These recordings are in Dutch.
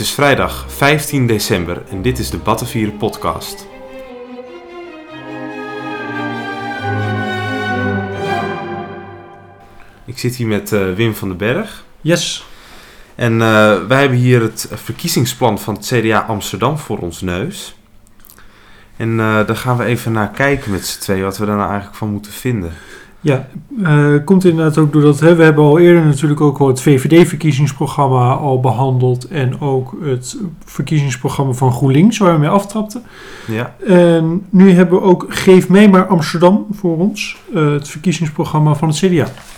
Het is vrijdag 15 december en dit is de Battenvieren podcast. Ik zit hier met eh, Wim van den Berg. Yes. En eh, wij hebben hier het verkiezingsplan van het CDA Amsterdam voor ons neus. En eh, daar gaan we even naar kijken met z'n tweeën, wat we daar nou eigenlijk van moeten vinden. Ja, eh, komt inderdaad ook doordat hè, we hebben al eerder natuurlijk ook al het VVD-verkiezingsprogramma al behandeld en ook het verkiezingsprogramma van GroenLinks waar we mee aftrapten. Ja, En nu hebben we ook Geef mij maar Amsterdam voor ons, eh, het verkiezingsprogramma van het CDA.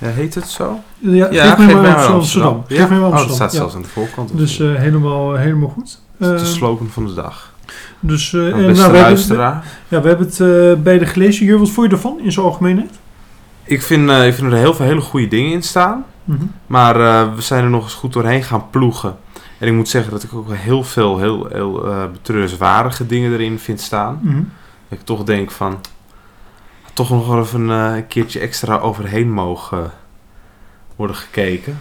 ja heet het zo? Ja, Ja, Geef mij Geef maar mij maar Amsterdam. Amsterdam. Geef mij maar Oh, dat Amsterdam. staat ja. zelfs aan de voorkant. Dus eh, helemaal, helemaal goed. dat is de slogan van de dag. dus, Nou, beste nou, we hebben, luisteraar. ja, we hebben het beide gelezen. Jur, wat vond je ervan in zijn algemeenheid? Ik vind, eh, ik vind er heel veel hele goede dingen in staan. Mhm. Maar eh, we zijn er nog eens goed doorheen gaan ploegen. En ik moet zeggen dat ik ook heel veel heel, heel betreurenswaardige dingen erin vind staan. Mhm. Dat ik toch denk van... Toch nog wel even een keertje extra overheen mogen worden gekeken.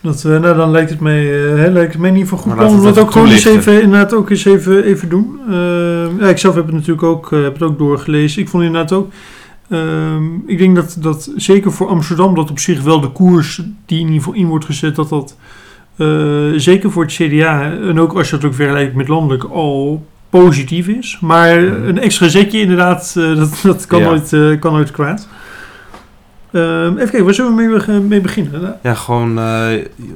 Dat, nou, dan lijkt het mij, lijkt het mij ieder geval goed Maar om we dat ook gewoon eens even, inderdaad ook eens even, even doen. Uh, ja, ik zelf heb het natuurlijk ook, heb het ook doorgelezen. Ik vond inderdaad ook, ehm, ik denk dat, dat zeker voor Amsterdam dat op zich wel de koers die in ieder geval in wordt gezet, dat dat eh, zeker voor het CDA en ook als je dat ook vergelijkt met landelijk al positief is. Maar Mhm. een extra zetje inderdaad, eh, dat, dat kan, Ja. nooit, eh, kan nooit kwaad. Ehm, even kijken, waar zullen we mee, be- mee beginnen? Ja, gewoon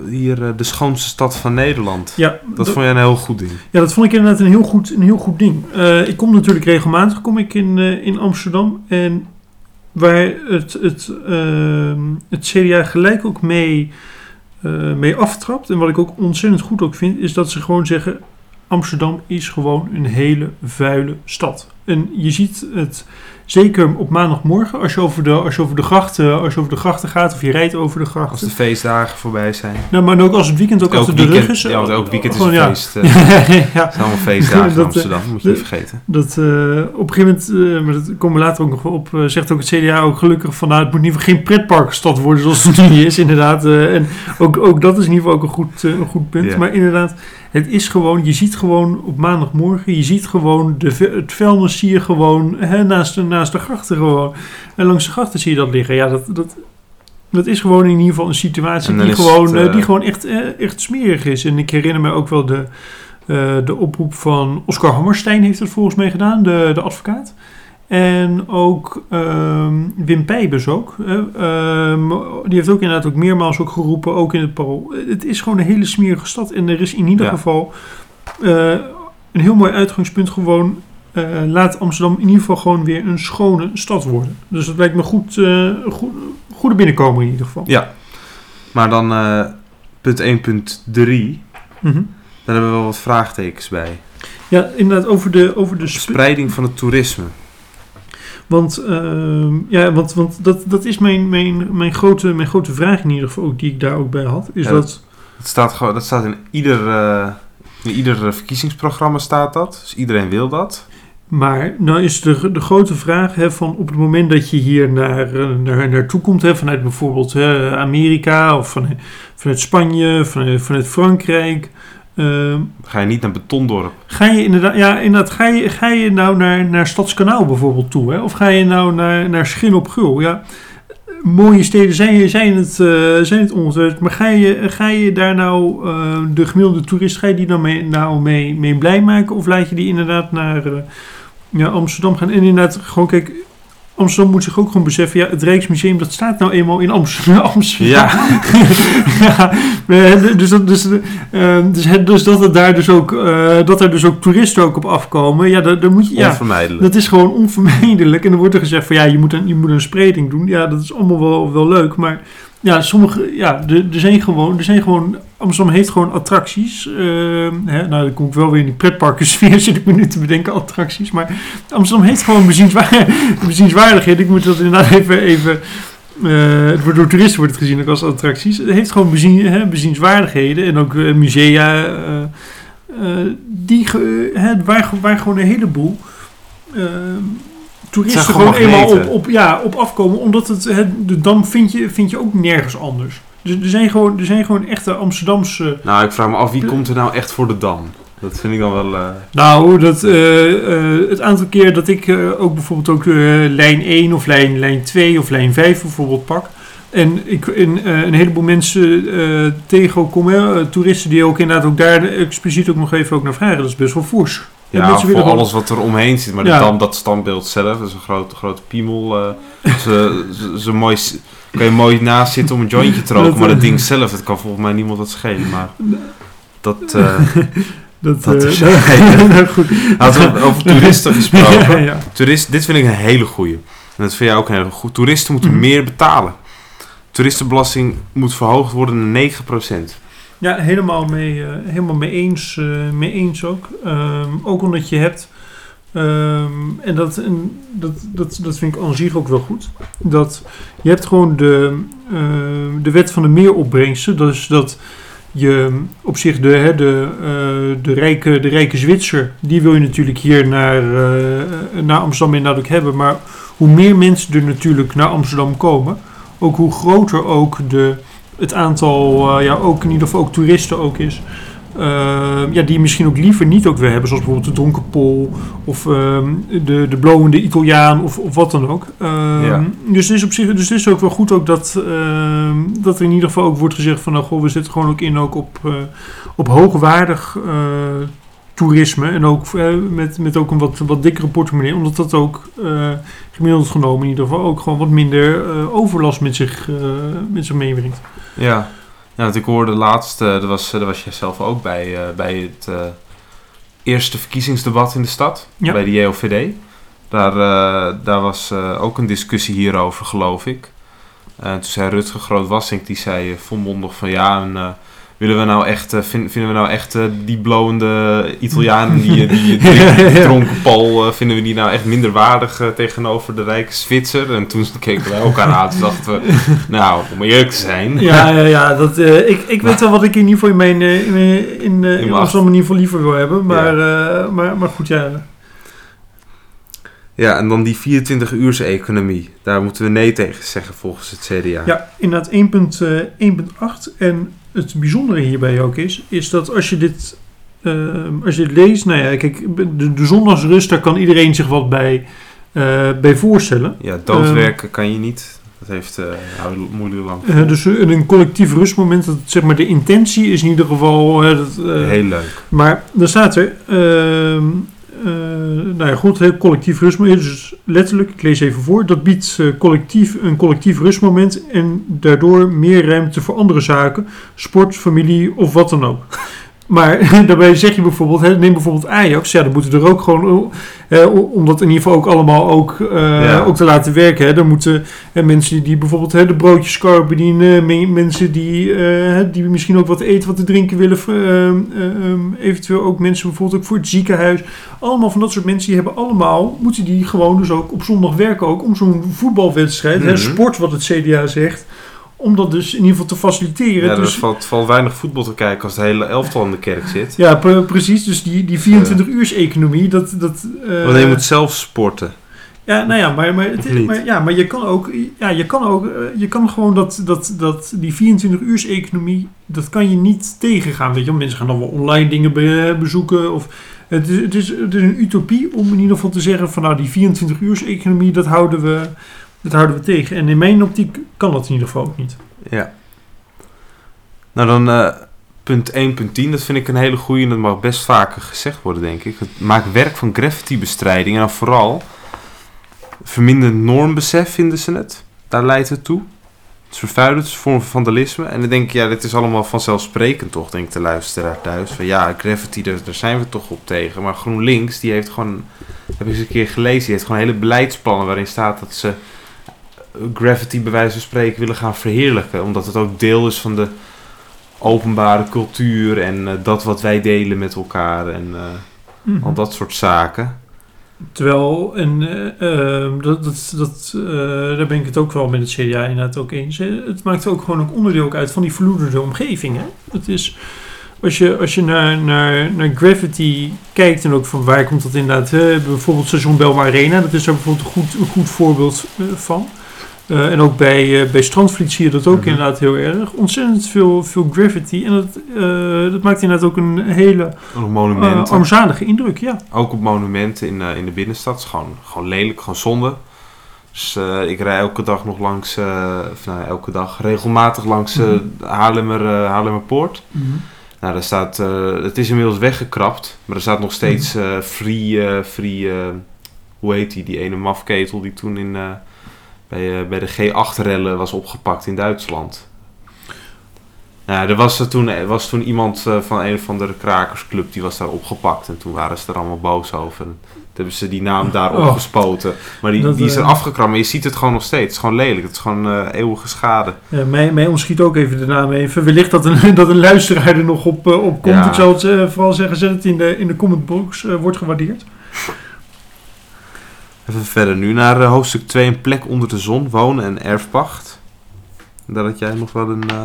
hier de schoonste stad van Nederland. Ja, Dat vond jij een heel goed ding. Ja, dat vond ik inderdaad een heel goed, een heel goed ding. Ik kom natuurlijk regelmatig kom ik in, in Amsterdam. En waar het, het, ehm, het CDA gelijk ook mee, eh, mee aftrapt. En wat ik ook ontzettend goed ook vind, is dat ze gewoon zeggen... Amsterdam is gewoon een hele vuile stad. En je ziet het zeker op maandagmorgen als je over de, als je over de, grachten, als je over de grachten gaat of je rijdt over de Als grachten. de feestdagen voorbij zijn. Nou, maar ook als het weekend ook Elk achter de rug weekend, is. ja, want elk weekend is Gewoon, een ja. feest. eh, Het zijn allemaal feestdagen in Dat, eh, Amsterdam, moet je niet vergeten. Dat eh, op een gegeven moment, eh, maar dat komen we later ook nog wel op, eh, zegt ook het CDA ook gelukkig van nou, het moet in ieder geval geen pretparkstad worden zoals het nu is, inderdaad. eh, en ook, ook dat is in ieder geval ook een goed, eh, een goed punt. Ja. Maar inderdaad, het is gewoon, je ziet gewoon op maandagmorgen, je ziet gewoon de, het vuilnis zie je gewoon hè, naast, de, naast de grachten gewoon. En langs de grachten zie je dat liggen. Ja, dat, dat, dat is gewoon in ieder geval een situatie die gewoon, het, eh, eh, die gewoon echt, eh, echt smerig is. En ik herinner me ook wel de, de oproep van Oscar Hammerstein heeft het volgens mij gedaan, de, de advocaat. En ook ehm, Wim Pijbers ook. Ehm, die heeft ook inderdaad ook meermaals ook geroepen, ook in het parool. Het is gewoon een hele smerige stad. En er is in ieder Ja. geval eh, een heel mooi uitgangspunt gewoon... eh, laat Amsterdam in ieder geval gewoon weer een schone stad worden. Dus dat lijkt me goed, goed, goede binnenkomen in ieder geval. Ja, maar dan eh, punt 1.3. Mhm. Daar hebben we wel wat vraagtekens bij. Ja, inderdaad, over de, over de sp- Spreiding van het toerisme. Want, ehm, ja, want, want dat, dat is mijn, mijn, mijn, grote, mijn grote vraag in ieder geval, ook, die ik daar ook bij had. Is Ja, dat, Dat staat, gewoon, dat staat in ieder, eh, in ieder eh, verkiezingsprogramma staat dat. Dus iedereen wil dat. maar nou is de, de grote vraag hè, van op het moment dat je hier naar, eh, naar, naartoe komt, hè, vanuit bijvoorbeeld hè, Amerika of van, vanuit Spanje, vanuit, vanuit Frankrijk. Ehm, Ga je niet naar Betondorp. Ga je inderdaad, ja, inderdaad ga, je, ga je nou naar, naar Stadskanaal bijvoorbeeld toe? Hè? Of ga je nou naar, naar Schin op Gul? Ja, mooie steden zijn, zijn, het, eh, zijn het ongetwijfeld. Maar ga je, ga je daar nou eh, de gemiddelde toerist, ga je die nou mee, nou mee, mee blij maken? Of laat je die inderdaad naar eh, ja, Amsterdam gaan? En inderdaad, gewoon kijk, Amsterdam moet zich ook gewoon beseffen, ja, het Rijksmuseum, dat staat nou eenmaal in Amsterdam. Amsterdam. Ja, ja, dus, dat, dus, eh, dus, het- dus dat, het daar dus ook, eh, dat er dus ook toeristen ook op afkomen. Ja, daar, daar moet je, ja, onvermijdelijk. dat is gewoon onvermijdelijk. En dan wordt er gezegd van ja, je moet een, je moet een spreiding doen. Ja, dat is allemaal wel, wel leuk. Maar ja, sommige, ja, er, er zijn gewoon, er zijn gewoon, Amsterdam heeft gewoon attracties. Eh, hè, nou, dan kom ik wel weer in die pretparken sfeer, zit ik me nu te bedenken, attracties. Maar Amsterdam heeft gewoon bezienswaar, bezienswaardigheden. Ik moet dat inderdaad even, even eh, het wordt door toeristen wordt het gezien ook als attracties. Het heeft gewoon bezien, hè, bezienswaardigheden en ook eh, musea. eh, die, hè, waar, waar gewoon een heleboel eh, toeristen gewoon gewoon eenmaal op, op, ja, op afkomen. Omdat het, het, de Dam vind je, vind je ook nergens anders. er, er zijn gewoon, er zijn gewoon echte Amsterdamse... Nou, ik vraag me af, wie komt er nou echt voor de Dam? Dat vind ik dan wel... eh, Nou, dat, eh, eh, het aantal keer dat ik ook bijvoorbeeld ook lijn 1 of lijn, lijn 2 of lijn 5 bijvoorbeeld pak. En ik en, eh, een heleboel mensen tegen ook komen, hè, eh, toeristen die ook inderdaad ook daar expliciet ook nog even ook naar vragen. Dat is best wel fors. Ja, voor gewoon- alles wat er omheen zit. Maar Ja. de Dam, dat standbeeld zelf, dat is een grote, grote piemel. eh ze, ze, ze mooi, kan je mooi naast zitten om een jointje te roken. Maar dat eh, ding zelf, dat kan volgens mij niemand wat schelen. Maar dat... eh Dat, Dat is- nou, goed. hadden we over toeristen gesproken. Ja, dit vind ik een hele goeie. En dat vind jij ook een hele goed. Toeristen moeten Mhm. meer betalen. Toeristenbelasting moet verhoogd worden naar 9%. Ja, helemaal mee, eh, helemaal mee, eens, eh, mee eens ook. Ehm, ook omdat je hebt, ehm, en, dat, dat, dat, dat vind ik aan zich ook wel goed, dat je hebt gewoon de, ehm, de wet van de meeropbrengsten. Dus dat je op zich de, hè, de, eh, de, rijke, de rijke Zwitser, die wil je natuurlijk hier naar, naar Amsterdam inderdaad hebben. Maar hoe meer mensen er natuurlijk naar Amsterdam komen, ook hoe groter ook de het aantal, eh, ja, ook in ieder geval ook toeristen ook is. eh, ja, die misschien ook liever niet ook weer hebben, zoals bijvoorbeeld de Donkerpol of ehm, de, de blowende Italiaan of, of wat dan ook. Ehm, Ja. Dus het is op zich, dus het is ook wel goed ook dat, ehm, dat er in ieder geval ook wordt gezegd van nou goh, we zitten gewoon ook in ook op, eh, op hoogwaardig eh, toerisme en ook eh, met, met ook een wat, wat dikkere portemonnee, omdat dat ook eh, gemiddeld genomen in ieder geval ook gewoon wat minder eh, overlast met zich, eh, met zich meebrengt. Ja, ja want ik hoorde laatst, daar, was, daar was jij zelf ook bij, bij het eerste verkiezingsdebat in de stad, Ja. bij de JOVD. Daar, daar was ook een discussie hierover, geloof ik. Toen zei Rutger Groot-Wassink, die zei volmondig van ja, en, willen we nou echt, eh, vin- vinden we nou echt eh, die blowende Italianen, die, die, die, die dronken Paul, eh, vinden we die nou echt minder waardig eh, tegenover de rijke Zwitser? En toen keken wij elkaar aan en dachten we, nou, om eerlijk te zijn... Ja, ja, ja dat, eh, ik, ik weet wel wat ik in ieder geval in mijn eh, in, in, eh, in mijn Amsterdam in ieder geval liever wil hebben. Maar, eh, maar, maar goed, ja. Ja, en dan die 24-uurse economie. Daar moeten we nee tegen zeggen volgens het CDA. Ja, inderdaad 1.8. En het bijzondere hierbij ook is, is dat als je dit, eh, als je dit leest, nou ja, kijk, de, de zondagsrust, daar kan iedereen zich wat bij, eh, bij voorstellen. Ja, doodwerken kan je niet. Dat heeft je moeilijk lang. Dus een een collectief rustmoment, dat, zeg maar, de intentie is in ieder geval... dat, Heel leuk. Maar dan staat er, ehm, eh, nou ja, goed, heel collectief rustmoment. Dus letterlijk, ik lees even voor. Dat biedt eh, collectief, een collectief rustmoment en daardoor meer ruimte voor andere zaken, sport, familie of wat dan ook. Maar daarbij zeg je bijvoorbeeld, hè, neem bijvoorbeeld Ajax, ja, dan moeten er ook gewoon, eh, om dat in ieder geval ook allemaal ook, eh, Ja. ook te laten werken. Hè, dan moeten eh, mensen die bijvoorbeeld hè, de broodjescar bedienen, me- mensen die, eh, hè, die misschien ook wat eten, wat te drinken willen, eh, eh, ehm, eventueel ook mensen bijvoorbeeld ook voor het ziekenhuis. Allemaal van dat soort mensen, die hebben allemaal, moeten die gewoon dus ook op zondag werken ook om zo'n voetbalwedstrijd, hè, Mhm. sport wat het CDA zegt, om dat dus in ieder geval te faciliteren. Ja, er dus, valt, valt weinig voetbal te kijken als de hele elftal in de kerk zit. ja, pre- precies. Dus die, die 24-uurs-economie, dat... dat eh, Want je moet zelf sporten. Ja, nou ja, maar, maar, het ja, maar je kan ook... Ja, je kan ook... eh, Je kan gewoon dat, dat, dat die 24-uurs-economie... Dat kan je niet tegengaan, weet je wel. Mensen gaan dan wel online dingen be- bezoeken of... Het is, het, is, het is een utopie om in ieder geval te zeggen van nou die 24-uurs-economie, dat houden, we, dat houden we tegen. En in mijn optiek kan dat in ieder geval ook niet. Ja. Nou, dan eh, punt 1.10. Dat vind ik een hele goede en dat mag best vaker gezegd worden, denk ik. Het maakt werk van graffiti-bestrijding en dan vooral verminderd normbesef, vinden ze het. Daar leidt het toe. Het is vervuilend, het is een vorm van vandalisme. En dan denk ik, ja, dit is allemaal vanzelfsprekend toch, denk ik, de luisteraar thuis. Van ja, graffiti, daar, daar zijn we toch op tegen. Maar GroenLinks, die heeft gewoon, heb ik eens een keer gelezen, die heeft gewoon hele beleidsplannen waarin staat dat ze graffiti bij wijze van spreken willen gaan verheerlijken. Omdat het ook deel is van de openbare cultuur en eh, dat wat wij delen met elkaar en eh, al dat soort zaken. Terwijl, en eh, ehm, dat, dat, dat, daar ben ik het ook wel met het CDA inderdaad ook eens. hè. Het maakt ook gewoon ook onderdeel ook uit van die verloederde omgeving. Hè? Het is, als je, als je naar, naar, naar Gravity kijkt en ook van waar komt dat inderdaad, hè? bijvoorbeeld Station Belma Arena, dat is daar bijvoorbeeld een goed, een goed voorbeeld van. Eh, en ook bij, eh, bij Strandvliet zie je dat ook Mhm. inderdaad heel erg. Ontzettend veel, veel graffiti. En dat, eh, dat maakt inderdaad ook een hele uh, armzalige indruk, ja. Ook op monumenten in, in de binnenstad. is gewoon, gewoon lelijk, gewoon zonde. Dus ik rij elke dag nog langs, of nou, elke dag, regelmatig langs eh Mhm. Haarlemmer, Haarlemmerpoort. Nou, daar staat, het is inmiddels weggekrapt, maar er staat nog steeds Mhm. free, free hoe heet die, die ene mafketel die toen in, bij, eh, bij de G8-rellen was opgepakt in Duitsland. Nou, er was, er toen, er was toen iemand eh, van een of andere krakersclub, die was daar opgepakt en toen waren ze er allemaal boos over. En toen hebben ze die naam daar Oh. opgespoten. Maar die, Dat, die is er eh, afgekrapt, maar je ziet het gewoon nog steeds. Het is gewoon lelijk, het is gewoon eh, eeuwige schade. Ja, mij, mij ontschiet ook even de naam even. Wellicht dat een, dat een luisteraar er nog op, eh, op komt. Ja. Ik zal het eh, vooral zeggen, zet het in de, in de commentbox. eh, wordt gewaardeerd. Even verder nu naar eh, hoofdstuk 2, een plek onder de zon, wonen en erfpacht. Daar had jij nog wel een... eh,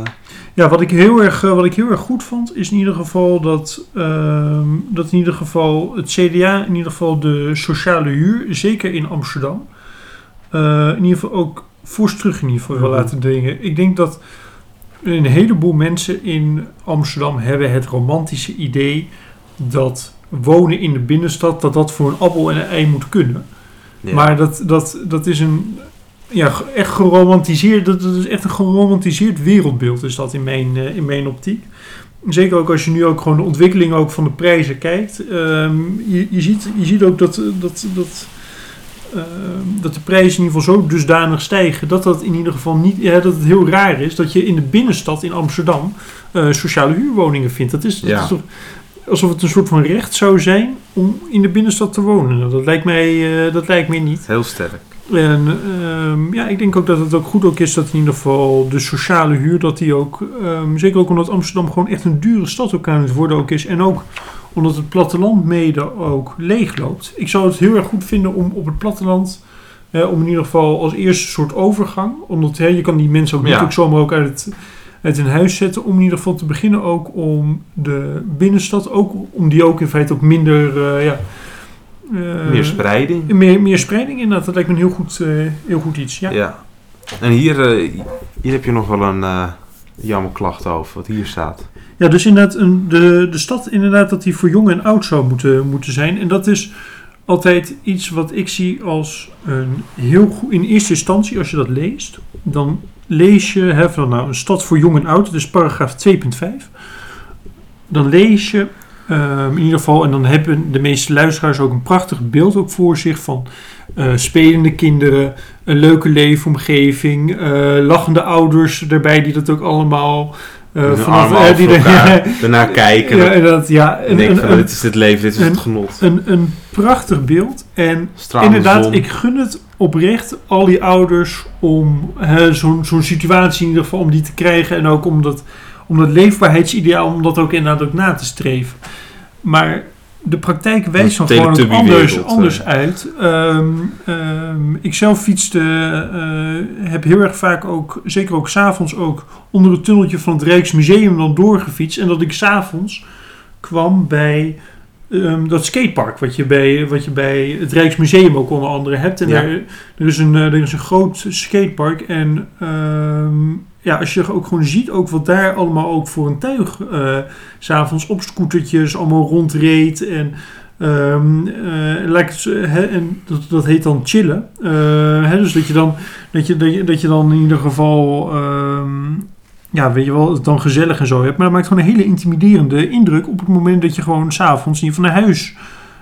Ja, wat ik, heel erg, eh, wat ik heel erg goed vond, is in ieder geval dat, ehm, dat in ieder geval het CDA, in ieder geval de sociale huur, zeker in Amsterdam, in ieder geval ook fors terug in ieder geval wil Mhm. laten dringen. Ik denk dat een heleboel mensen in Amsterdam hebben het romantische idee dat wonen in de binnenstad, dat dat voor een appel en een ei moet kunnen. Ja. Maar dat, dat, dat is een ja, echt geromantiseerd, dat, dat is echt een geromantiseerd wereldbeeld is dat in mijn, eh, in mijn optiek. Zeker ook als je nu ook gewoon de ontwikkeling ook van de prijzen kijkt. Ehm, je, je, ziet, je ziet ook dat, dat, dat, ehm, dat de prijzen in ieder geval zo dusdanig stijgen dat dat in ieder geval niet, ja, dat het heel raar is dat je in de binnenstad in Amsterdam eh, sociale huurwoningen vindt. Dat is, dat Ja. is toch alsof het een soort van recht zou zijn om in de binnenstad te wonen. Nou, dat lijkt mij, eh, dat lijkt mij niet. Heel sterk. En ehm, ja, ik denk ook dat het ook goed ook is dat in ieder geval de sociale huur, dat die ook, ehm, zeker ook omdat Amsterdam gewoon echt een dure stad ook aan het worden ook is. En ook omdat het platteland mede ook leegloopt. Ik zou het heel erg goed vinden om op het platteland, eh, om in ieder geval als eerste soort overgang, omdat hè, je kan die mensen ook Ja. ook zomaar ook uit, het, uit hun huis zetten, om in ieder geval te beginnen ook om de binnenstad, ook om die ook in feite ook minder, eh, ja... eh, Meer spreiding. meer, meer spreiding inderdaad, dat lijkt me een heel goed, eh, heel goed iets. Ja. Ja. En hier, hier heb je nog wel een jammer klacht over, wat hier staat. Ja, dus inderdaad, een, de, de stad inderdaad dat die voor jong en oud zou moeten, moeten zijn. En dat is altijd iets wat ik zie als een heel goed... In eerste instantie, als je dat leest, dan lees je hè, van nou, een stad voor jong en oud. Dus paragraaf 2.5. Dan lees je ehm, in ieder geval, en dan hebben de meeste luisteraars ook een prachtig beeld ook voor zich van eh, spelende kinderen, een leuke leefomgeving, eh, lachende ouders erbij die dat ook allemaal eh, vanaf die de- daarna kijken. ja, en inderdaad, ja. een, van, een, dit is het leven, dit is een- het genot. een, een prachtig beeld. En inderdaad, zon. ik gun het oprecht al die ouders om zo'n zo'n situatie in ieder geval om die te krijgen. En ook om dat, om dat leefbaarheidsideaal, om dat ook inderdaad ook na te streven. Maar de praktijk wijst dan gewoon ook anders, eh. anders uit. Ehm, ehm, ik zelf fietste, eh, heb heel erg vaak ook, zeker ook s'avonds ook, onder het tunneltje van het Rijksmuseum dan doorgefietst. En dat ik s'avonds kwam bij ehm, dat skatepark wat je, bij, wat je bij het Rijksmuseum ook onder andere hebt. En Ja. er, is een, eh, er is een groot skatepark. En ehm, ja, als je ook gewoon ziet ook wat daar allemaal ook voor een tuig eh, s s'avonds op scootertjes allemaal rondreed. En, ehm, eh, en dat, dat heet dan chillen. Eh, dus dat je, dan, dat, je, dat, je, dat je dan in ieder geval... ja, weet je wel, het dan gezellig en zo hebt. Maar dat maakt gewoon een hele intimiderende indruk op het moment dat je gewoon s'avonds niet van naar huis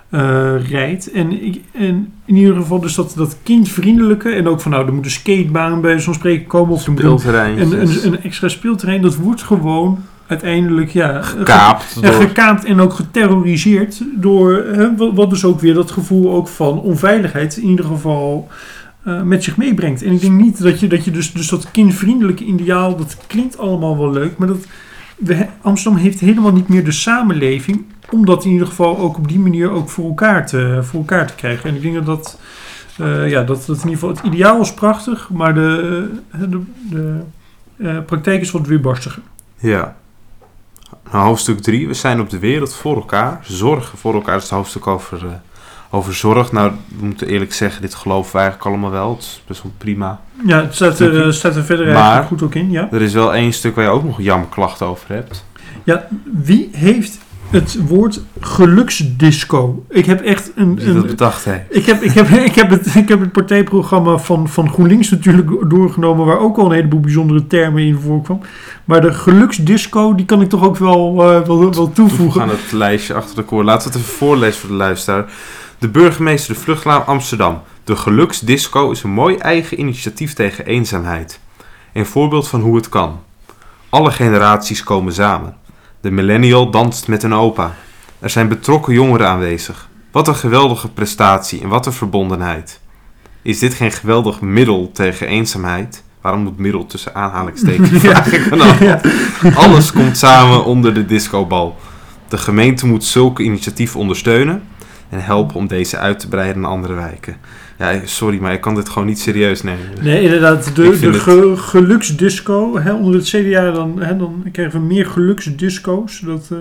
eh, rijdt. En, ik, en in ieder geval dus dat, dat kindvriendelijke en ook van nou, er moet een skatebaan bij zo'n spreken komen of een, een, een extra speelterrein. Dat wordt gewoon uiteindelijk ja, Gekaapt ja, gekaapt en ook geterroriseerd door hè, wat, wat dus ook weer dat gevoel ook van onveiligheid in ieder geval eh, met zich meebrengt. En ik denk niet dat je, dat je dus, dus dat kindvriendelijke ideaal, dat klinkt allemaal wel leuk, maar dat Amsterdam heeft helemaal niet meer de samenleving om dat in ieder geval ook op die manier ook voor elkaar te, voor elkaar te krijgen. En ik denk dat dat, eh, ja, dat, dat in ieder geval het ideaal is prachtig, maar de, eh, de, de praktijk is wat weerbarstiger. Ja. Nou, hoofdstuk 3. We zijn op de wereld voor elkaar. Zorgen voor elkaar. Dat is het hoofdstuk over Over zorg, nou, we moeten eerlijk zeggen, dit geloven we eigenlijk allemaal wel. Het is best wel prima. Ja, het staat er, eh, staat er verder Maar- goed ook in, ja. Er is wel één stuk waar je ook nog jammerklachten over hebt. Ja, wie heeft het woord geluksdisco? Ik heb echt een... Wie dat een bedacht ik heb, ik, heb, ik, heb het, ik heb het partijprogramma van, van GroenLinks natuurlijk doorgenomen, waar ook al een heleboel bijzondere termen in voorkwam. Maar de geluksdisco, die kan ik toch ook wel, eh, wel, wel Toevoegen toevoegen. aan het lijstje achter de koor. Laten we het even voorlezen voor de luisteraar. De burgemeester de Vluchtlaan Amsterdam. De Geluksdisco is een mooi eigen initiatief tegen eenzaamheid. Een voorbeeld van hoe het kan. Alle generaties komen samen. De millennial danst met een opa. Er zijn betrokken jongeren aanwezig. Wat een geweldige prestatie en wat een verbondenheid. Is dit geen geweldig middel tegen eenzaamheid? Waarom moet middel tussen aanhalingstekens? Ja. Vraag ik me af. Ja. Alles komt samen onder de discobal. De gemeente moet zulke initiatieven ondersteunen en helpen om deze uit te breiden naar andere wijken. Ja, sorry, maar ik kan dit gewoon niet serieus nemen. Nee, inderdaad. De, de het- geluksdisco. Hè, onder het CDA dan, hè, dan krijgen we meer geluksdisco's. Dat, eh,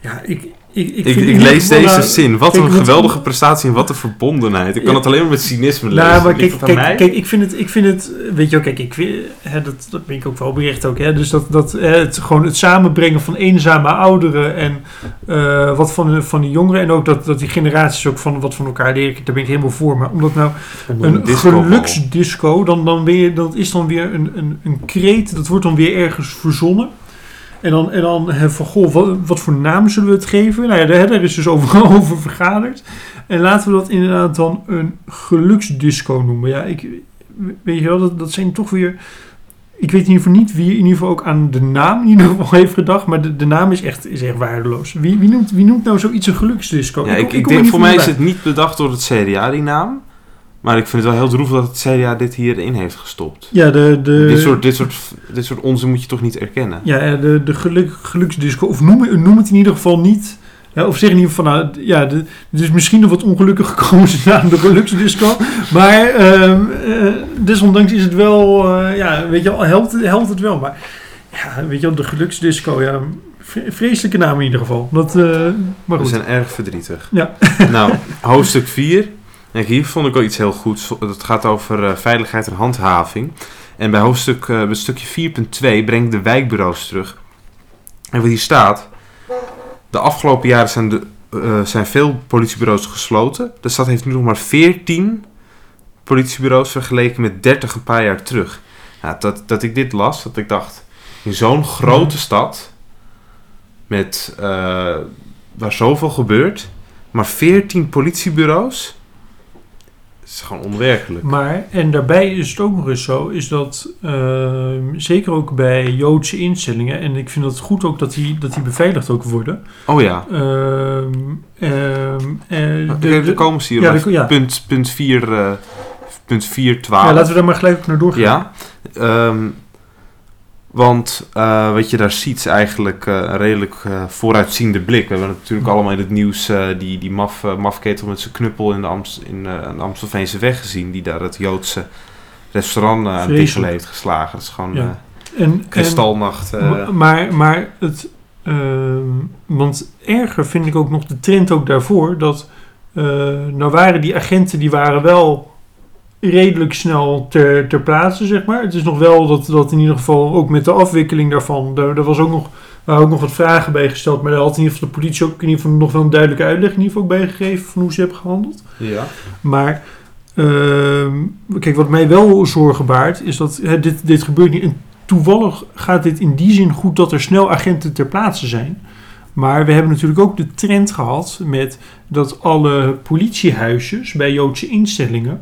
ja, ik, ik, ik, Ik, lees deze nou, zin. Wat kijk, een geweldige prestatie en wat een verbondenheid. Ik kan Ja. het alleen maar met cynisme lezen. Nou, maar Ligt kijk, kijk, mij? kijk ik, vind het, ik vind het, weet je wel, kijk, ik vind, hè, dat, dat ben ik ook wel bericht ook, hè, dus dat, dat hè, het, gewoon het samenbrengen van eenzame ouderen en eh, wat van de, van die jongeren en ook dat, dat die generaties ook van wat van elkaar leren, daar ben ik helemaal voor, maar omdat nou een discobal. geluksdisco, dan, dan weer, dat is dan weer een, een, een kreet, dat wordt dan weer ergens verzonnen. En dan, en dan van, goh, wat, wat voor naam zullen we het geven? Nou ja, daar, daar is dus over, over vergaderd. En laten we dat inderdaad dan een geluksdisco noemen. Ja, ik, weet je wel, dat, dat zijn toch weer... Ik weet in ieder geval niet wie in ieder geval ook aan de naam in ieder geval heeft gedacht. Maar de, de naam is echt, is echt waardeloos. Wie, wie, noemt, wie noemt nou zoiets een geluksdisco? Ja, ik, denk, voor mij is het niet bedacht door het CDA, die naam. Maar ik vind het wel heel droevig dat het CDA dit hierin heeft gestopt. Ja, de, de, dit, soort, dit, soort, dit soort onzin moet je toch niet erkennen? Ja, eh, de, de geluk, geluksdisco. Of noem, noem het in ieder geval niet. Ja, of zeg in ieder geval, nou, ja, de, het is misschien nog wat ongelukkig gekomen naam de geluksdisco. Maar ehm, eh, desondanks is het wel, eh, ja, weet je wel, helpt, het- helpt het wel. Maar ja, weet je wel, de geluksdisco, ja, vre- vreselijke naam in ieder geval. Dat, eh, maar We goed. zijn erg verdrietig. Ja. nou, hoofdstuk 4. Kijk, hier vond ik wel iets heel goeds. Het gaat over eh, veiligheid en handhaving. En bij hoofdstuk eh, bij stukje 4.2 brengt de wijkbureaus terug. En wat hier staat... De afgelopen jaren zijn, de, eh, zijn veel politiebureaus gesloten. De stad heeft nu nog maar 14 politiebureaus vergeleken met 30 een paar jaar terug. Dat, dat ik dit las, dat ik dacht... In zo'n grote stad... Met, waar zoveel gebeurt... Maar 14 politiebureaus? Dat is gewoon onwerkelijk. Maar, en daarbij is het ook nog eens zo, is dat ehm, zeker ook bij Joodse instellingen, en ik vind het goed ook dat die, dat die beveiligd ook worden. Oh ja. Ehm eh, de- De, de- komen ze hier ja, bij de- ja. punt, punt 4, eh, punt 4, 12. ja, laten we daar maar gelijk naar doorgaan. Ja. Want eh, wat je daar ziet is eigenlijk eh, een redelijk eh, vooruitziende blik. We hebben natuurlijk allemaal in het nieuws die, die maf, mafketel met zijn knuppel in de, Amst, in, de Amstelveense weg gezien. Die daar het Joodse restaurant aan diggelen heeft geslagen. Dat is gewoon Ja. En, kristalnacht. Ma- Maar, maar het. ehm, want erger vind ik ook nog de trend ook daarvoor. Dat. nou waren die agenten die waren wel redelijk snel ter, ter plaatse, zeg maar. Het is nog wel dat, dat in ieder geval ook met de afwikkeling daarvan. Daar, daar was ook nog, waren ook nog wat vragen bij gesteld. Maar daar had in ieder geval de politie ook in ieder geval nog wel een duidelijke uitleg in ieder geval bij gegeven van hoe ze hebben gehandeld. ja. Maar ehm, kijk, wat mij wel zorgen baart, is dat hè, dit, dit gebeurt niet. En toevallig gaat dit in die zin goed dat er snel agenten ter plaatse zijn. Maar we hebben natuurlijk ook de trend gehad met dat alle politiehuisjes bij Joodse instellingen,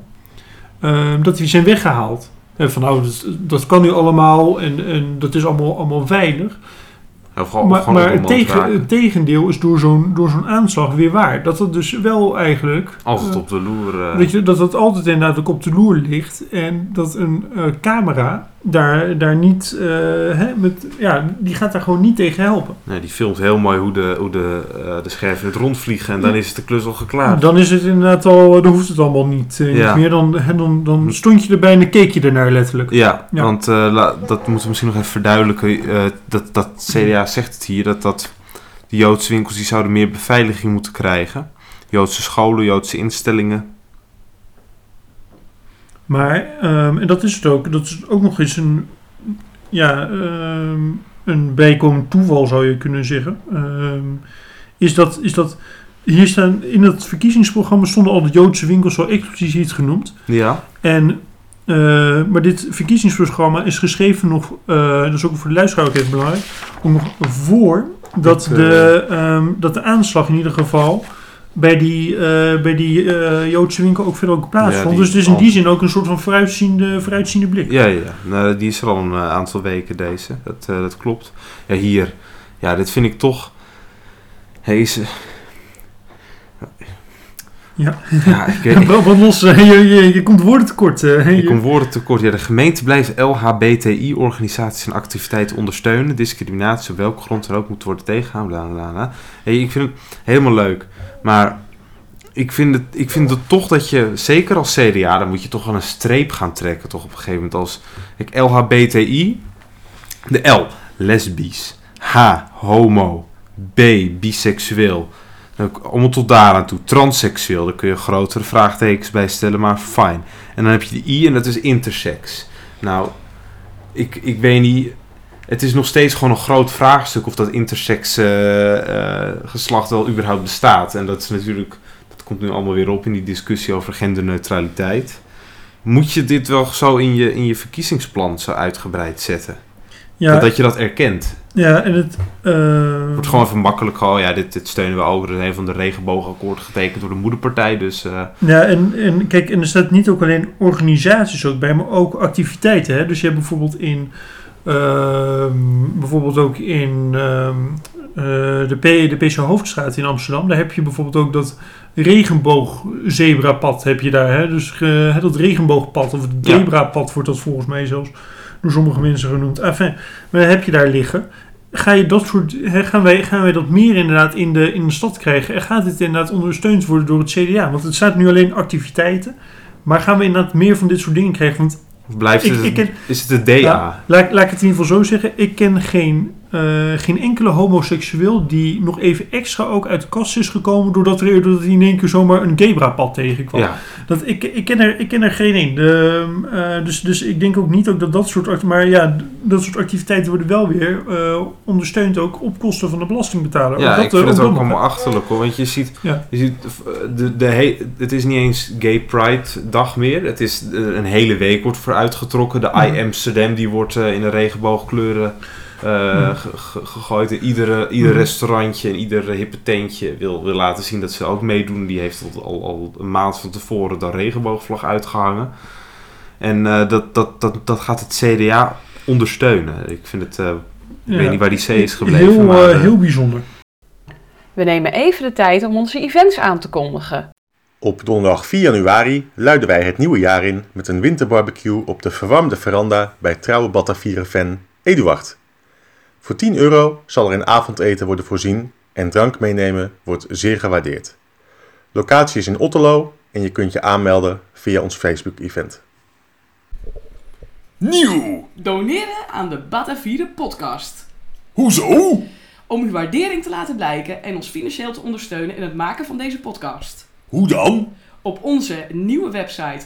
ehm, dat die zijn weggehaald. En van nou, dat, dat kan nu allemaal en, en dat is allemaal, allemaal veilig. Maar maar het, tegen, het tegendeel is door zo'n door zo'n aanslag weer waar. Dat het dus wel eigenlijk... Altijd eh, op de loer. eh. dat, je, dat het altijd inderdaad ook op de loer ligt. En dat een eh, camera daar, daar niet... eh, hè, met, ja, die gaat daar gewoon niet tegen helpen. Nee, die filmt heel mooi hoe de, hoe de, eh, de scherven het rondvliegen. En dan is de klus al geklaard. Dan is het inderdaad al... Dan hoeft het allemaal niet, eh, Ja. niet meer. Dan, hè, dan, dan stond je erbij en dan keek je ernaar letterlijk. Ja, Ja. want eh, la- dat moeten we misschien nog even verduidelijken. Eh, dat, dat CDA zegt het hier, dat, dat de Joodse winkels die zouden meer beveiliging moeten krijgen. Joodse scholen, Joodse instellingen. Maar, ehm, en dat is het ook, dat is ook nog eens een, ja, ehm, een bijkomend toeval zou je kunnen zeggen. Ehm, is, dat, is dat, hier staan, in het verkiezingsprogramma stonden al de Joodse winkels wel expliciet genoemd. Ja, En, eh, maar dit verkiezingsprogramma is geschreven nog, eh, dat is ook voor de luisteraar ook even belangrijk, nog voor dat, Dat, de, dat de aanslag in ieder geval bij die, eh, bij die eh, Joodse winkel ook verder ook plaatsvond. Dus het is in die zin ook een soort van vooruitziende, vooruitziende blik. ja, ja. Nou, die is er al een eh, aantal weken deze. Dat, dat klopt. Ja, hier. Ja, dit vind ik toch... Eh, Ja. Ja, ik weet Wat wat los, eh, je, je, je komt woorden tekort. eh, Je je- komt woorden tekort. Ja, de gemeente blijft LHBTI-organisaties en activiteiten ondersteunen. Discriminatie op welke grond er ook moet worden tegengehouden. Bla, bla, bla. Hey, ik vind het helemaal leuk. Maar ik vind, het, ik vind het toch dat je, zeker als CDA, dan moet je toch wel een streep gaan trekken. Toch op een gegeven moment als kijk, LHBTI. De L, lesbisch. H, homo. B, biseksueel. Ook Allemaal tot daar aan toe. Transseksueel, daar kun je grotere vraagtekens bij stellen, maar fijn. En dan heb je de I en dat is intersex. Nou, ik, ik weet niet. Het is nog steeds gewoon een groot vraagstuk of dat intersex eh, geslacht wel überhaupt bestaat. En dat is natuurlijk. Dat komt nu allemaal weer op in die discussie over genderneutraliteit. Moet je dit wel zo in je, in je verkiezingsplan zo uitgebreid zetten? ja, Dat, dat je dat erkent. Ja, en het... eh, wordt gewoon even makkelijk. Gewoon, ja, dit, dit steunen we ook. Er is een van de regenboogakkoord getekend door de moederpartij. Dus eh, Ja, en, en kijk, en er staat niet ook alleen organisaties ook bij, maar ook activiteiten. Hè? Dus je hebt bijvoorbeeld in, ehm, bijvoorbeeld ook in ehm, eh, de, P, de PC Hoofdstraat in Amsterdam, daar heb je bijvoorbeeld ook dat regenboogzebrapad heb je daar. Hè? Dus dat regenboogpad, of het zebrapad wordt dat volgens mij zelfs door sommige mensen genoemd. Enfin, maar heb je daar liggen. Ga je dat soort, hè, gaan, wij, gaan wij dat meer inderdaad in de, in de stad krijgen? En gaat dit inderdaad ondersteund worden door het CDA? Want het staat nu alleen activiteiten. Maar gaan we inderdaad meer van dit soort dingen krijgen? Want blijft Ik- het, ik ken- is het de DA? Ja. laat, laat ik het in ieder geval zo zeggen. Ik ken geen, eh, geen enkele homoseksueel die nog even extra ook uit de kast is gekomen. Doordat, er, doordat hij in één keer zomaar een Gebra-pad tegenkwam. Ja, Dat, ik, ik, ken er, ik ken er geen één. Eh, dus, dus ik denk ook niet ook dat dat soort Maar ja, dat soort activiteiten worden wel weer eh, ondersteund ook op kosten van de belastingbetaler. ja dat, ik vind het ook allemaal achterlijk hoor. Want je ziet, Ja. je ziet de, de he- het is niet eens Gay Pride dag meer. Het is een hele week wordt voor uitgetrokken. De. I Amsterdam die wordt in de regenboogkleuren eh, ge- ge- gegooid. En iedere, ieder Mhm. restaurantje en ieder hippe tentje wil, wil laten zien dat ze ook meedoen. Die heeft al, al, al een maand van tevoren de regenboogvlag uitgehangen. En eh, dat, dat, dat, dat gaat het CDA ondersteunen. Ik vind het... eh, ik Ja. weet niet waar die C is gebleven. Heel, maar, eh, eh, heel bijzonder. We nemen even de tijd om onze events aan te kondigen. Op donderdag 4 januari luiden wij het nieuwe jaar in met een winterbarbecue op de verwarmde veranda bij trouwe Batavieren-fan Eduard. Voor 10 euro zal er een avondeten worden voorzien en drank meenemen wordt zeer gewaardeerd. Locatie is in Otterlo en je kunt je aanmelden via ons Facebook-event. Nieuw! Doneren aan de Batavieren podcast. Hoezo? Om uw waardering te laten blijken en ons financieel te ondersteunen in het maken van deze podcast. Hoe dan? Op onze nieuwe website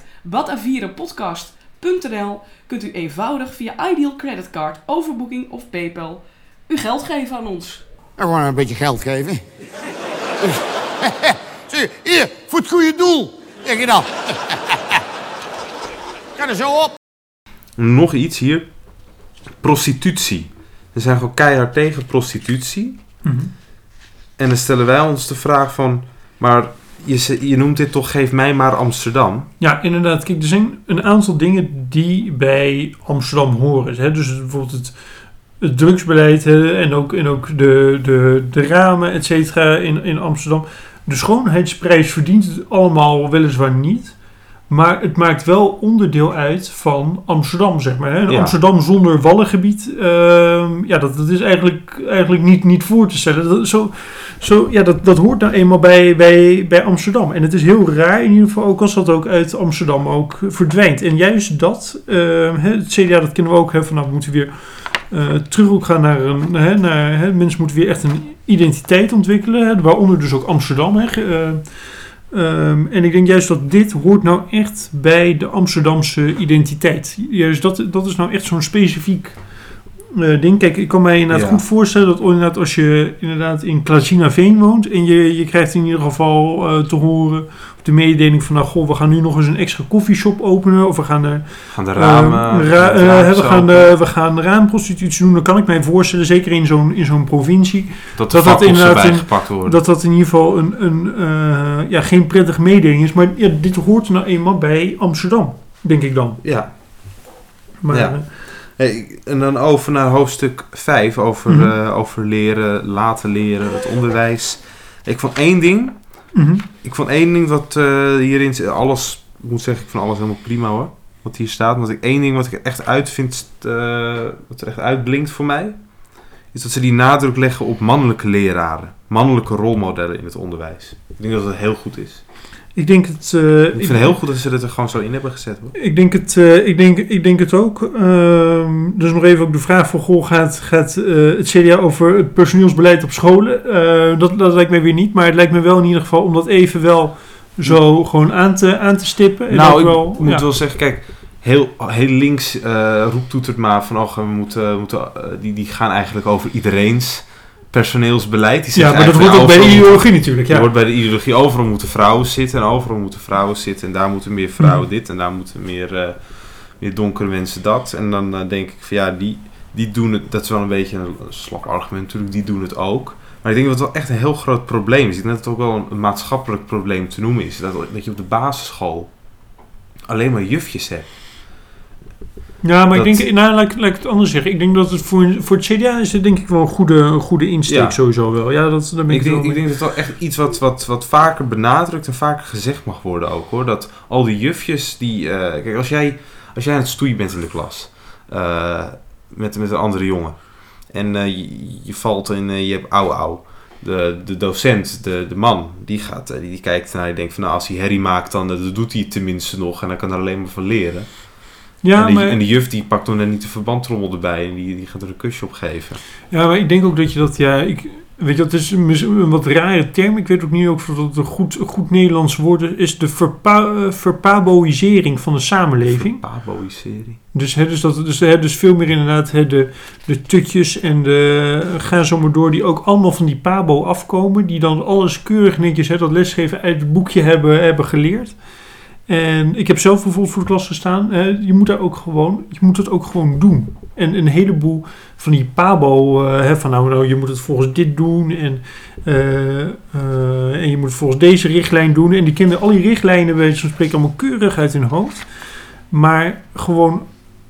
kunt u eenvoudig via Ideal Creditcard, overboeking of PayPal uw geld geven aan ons. En gewoon een beetje geld geven. Zie, hier, voor het goede doel. Zeg je dan. Ga er zo op. Nog iets hier. Prostitutie. We zijn gewoon keihard tegen prostitutie. Mhm. En dan stellen wij ons de vraag van... Maar je, je noemt dit toch Geef mij maar Amsterdam. Ja, inderdaad. Kijk, er zijn een aantal dingen die bij Amsterdam horen. Hè? Dus bijvoorbeeld het, het drugsbeleid hè? en ook, en ook de, de, de ramen, et cetera, in, in Amsterdam. De schoonheidsprijs verdient het allemaal weliswaar niet. Maar het maakt wel onderdeel uit van Amsterdam, zeg maar. Hè? Ja. Amsterdam zonder wallengebied, ehm, ja, dat, dat is eigenlijk, eigenlijk niet, niet voor te stellen. Dat, zo, zo, ja, dat, dat hoort nou eenmaal bij, bij, bij Amsterdam. En het is heel raar in ieder geval ook als dat ook uit Amsterdam ook verdwijnt. En juist dat, hè, het CDA dat kennen we ook, hè, van nou we moeten weer eh, terug ook gaan naar een... Hè, naar, hè, mensen moeten weer echt een identiteit ontwikkelen. Hè, waaronder dus ook Amsterdam. Hè, eh, ehm, en ik denk juist dat dit hoort nou echt bij de Amsterdamse identiteit. Juist dat, dat is nou echt zo'n specifiek eh, ding. Kijk, ik kan mij inderdaad Ja. goed voorstellen dat inderdaad als je inderdaad in Veen woont en je, je krijgt in ieder geval eh, te horen of de mededeling van nou goh, we gaan nu nog eens een extra koffieshop openen of we gaan er Gaan de eh, ramen... ra- de eh, raampjes we, gaan, eh, we gaan raamprostitutie doen. Dan kan ik mij voorstellen, zeker in zo'n, in zo'n provincie, dat de dat inderdaad worden. dat dat in ieder geval een, een ja, geen prettige mededeling is. Maar ja, dit hoort nou eenmaal bij Amsterdam, denk ik dan. Ja. Maar, Ja. Hey, en dan over naar hoofdstuk 5, over, Mhm. eh, over leren, laten leren, het onderwijs. Ik vond één ding, mhm. ik vond één ding wat eh, hierin, zit- alles, ik moet zeggen, ik vind alles helemaal prima hoor, wat hier staat. Want ik, één ding wat ik echt uit vind, eh, wat er echt uitblinkt voor mij, is dat ze die nadruk leggen op mannelijke leraren, mannelijke rolmodellen in het onderwijs. Ik denk dat dat heel goed is. Ik denk het... eh, Ik vind het heel goed dat ze het er gewoon zo in hebben gezet hoor. Ik denk het, eh, ik denk, ik denk het ook. Ehm, dus nog even ook de vraag van, goh, gaat, gaat eh, het CDA over het personeelsbeleid op scholen? Dat, dat lijkt me weer niet, maar het lijkt me wel in ieder geval om dat even wel zo gewoon aan te, aan te stippen. En nou, ik wel, moet ja. wel zeggen, kijk, heel, heel links roept toetert maar van, oh, we moeten, we moeten, die, die gaan eigenlijk over iedereen's personeelsbeleid. Die Ja, maar dat eigenlijk, ook bij de ideologie natuurlijk, ja. hoort bij de ideologie, overal moeten vrouwen zitten en overal moeten vrouwen zitten en daar moeten meer vrouwen Mhm. dit en daar moeten meer, eh, meer donkere mensen dat. En dan eh, denk ik van, ja, die, die doen het, dat is wel een beetje een slap argument natuurlijk, die doen het ook. Maar ik denk dat het wel echt een heel groot probleem is. Ik denk dat het ook wel een, een maatschappelijk probleem te noemen is. Dat, dat je op de basisschool alleen maar jufjes hebt. Ja, maar dat- ik denk, nou, laat, ik- laat ik het anders zeggen. Ik denk dat het voor, voor het CDA is het denk ik wel een goede, een goede insteek Ja. sowieso wel. Ja, dat, daar ben ik, Ik denk, wel ik denk dat het wel echt iets wat, wat, wat vaker benadrukt en vaker gezegd mag worden ook hoor. Dat al die jufjes die. eh, kijk, als jij, als jij aan het stoeien bent in de klas eh, met, met een andere jongen. En eh, je, je valt in, eh, je hebt ouw ouw. De, de docent, de, de man, die gaat, die, die kijkt naar je denkt van nou als hij herrie maakt dan doet hij het tenminste nog en dan kan er alleen maar van leren. Ja, en, die, maar, en die juf die pakt dan net niet de verbandtrommel erbij en die, die gaat er een kusje op geven. ja, maar ik denk ook dat je dat, ja, ik, weet je, dat is een, wat rare term. Ik weet ook niet of dat een goed, goed Nederlands woord is, is de verpa, eh, verpaboïsering van de samenleving. Pabo-serie. Dus, hè, dus, dat, dus, hè, dus veel meer inderdaad hè, de, de tutjes en de ga zo maar door, die ook allemaal van die pabo afkomen. Die dan alles keurig netjes, hè, dat lesgeven uit het boekje hebben, hebben geleerd. En ik heb zelf bijvoorbeeld voor de klas gestaan. Je moet daar ook gewoon, je moet het ook gewoon doen. En een heleboel van die pabo, eh, hè, van nou, nou, je moet het volgens dit doen. En, eh, eh, en je moet het volgens deze richtlijn doen. En die kennen al die richtlijnen, bij zo'n spreken, allemaal keurig uit hun hoofd. Maar gewoon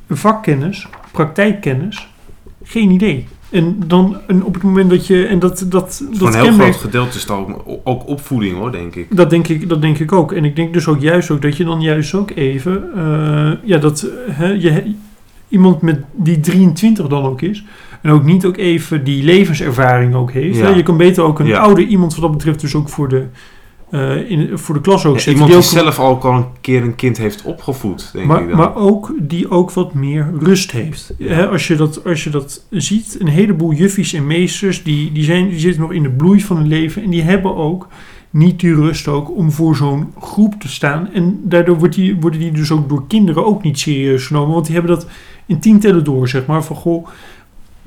vakkennis, praktijkkennis, geen idee. En dan en op het moment dat je. En dat, dat, dat een heel kenmerk- groot gedeelte is het ook, ook opvoeding hoor, denk ik. dat denk, ik, dat denk ik ook. En ik denk dus ook juist ook dat je dan juist ook even. eh, ja, dat hè, je, iemand met die 23 dan ook is. En ook niet ook even die levenservaring ook heeft. Ja. hè. Je kan beter ook een Ja. ouder iemand wat dat betreft dus ook voor de, eh, in, voor de klas ook Ja, zetten. iemand die, ook, zelf ook al een keer een kind heeft opgevoed, denk ik maar, dan. maar ook die ook wat meer rust heeft. Als, je dat, als je dat ziet, een heleboel juffies en meesters, die, die, zijn, die zitten nog in de bloei van hun leven. En die hebben ook niet die rust ook om voor zo'n groep te staan. En daardoor wordt die, worden die dus ook door kinderen ook niet serieus genomen. Want die hebben dat in tientallen door, zeg maar. Van goh,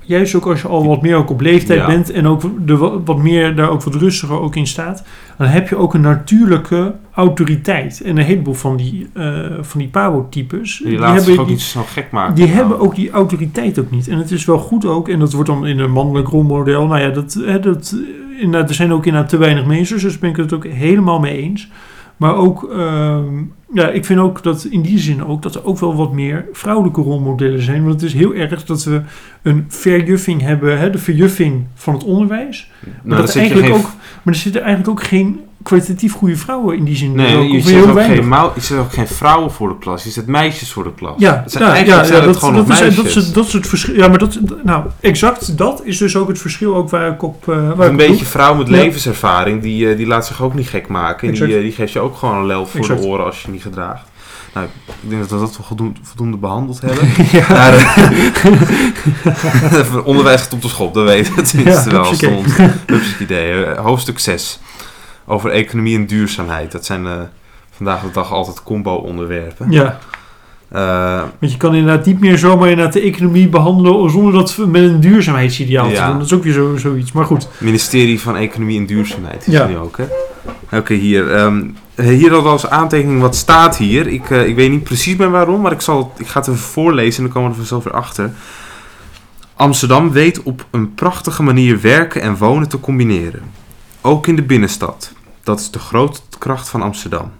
juist ook als je al wat meer ook op leeftijd Ja. bent en ook de, wa- wat meer daar ook wat rustiger ook in staat, dan heb je ook een natuurlijke autoriteit. En een heleboel van die, eh van die Pabo-types, die hebben, ook die, niet zo gek maken. die Nou, hebben ook die autoriteit ook niet. En het is wel goed ook, en dat wordt dan in een mannelijk rolmodel, nou ja, dat, hè, dat, eh, inderdaad, er zijn ook inderdaad te weinig meesters, dus ben ik het ook helemaal mee eens. Maar ook, ehm, ja, ik vind ook dat in die zin ook, dat er ook wel wat meer vrouwelijke rolmodellen zijn. Want het is heel erg dat we een verjuffing hebben, hè, de verjuffing van het onderwijs. Maar, nou, dat er eigenlijk geen, ook, maar er zitten eigenlijk ook geen kwalitatief goede vrouwen in die zin. nee, ook, je zet, ook weinig. geen mou- je zet ook geen vrouwen voor de klas, je zet meisjes voor de klas. Ja, Het zijn ja, eigenlijk ja, zijn ja, het dat, gewoon dat, nog is, dat, meisjes. is, dat is het verschil. Ja, maar dat, nou, exact dat is dus ook het verschil ook waar ik op. eh, waar ik een op beetje doe. vrouw met levenservaring, die, eh, die laat zich ook niet gek maken. En die, eh, die geeft je ook gewoon een lel voor Exact. de oren als je niet gedraagt. Nou, ik denk dat we dat wel voldoende, voldoende behandeld hebben. ja. Maar, onderwijs gaat op de schop, dat weet het tenminste Ja, wel. Stond. Idee. Hoofdstuk 6. Over economie en duurzaamheid. Dat zijn eh, vandaag de dag altijd combo-onderwerpen. ja, Eh, want je kan inderdaad niet meer zomaar inderdaad de economie behandelen zonder dat met een duurzaamheidsideaal te doen. Dat is ook weer zo, zoiets. Maar goed, ministerie van Economie en Duurzaamheid is Ja. nu ook, hè? Oké, hier. ehm, hier al als aantekening wat staat hier. Ik, eh, ik weet niet precies meer waarom, maar ik, zal, ik ga het even voorlezen en dan komen we er vanzelf weer achter. Amsterdam weet op een prachtige manier werken en wonen te combineren. Ook in de binnenstad. Dat is de grote kracht van Amsterdam.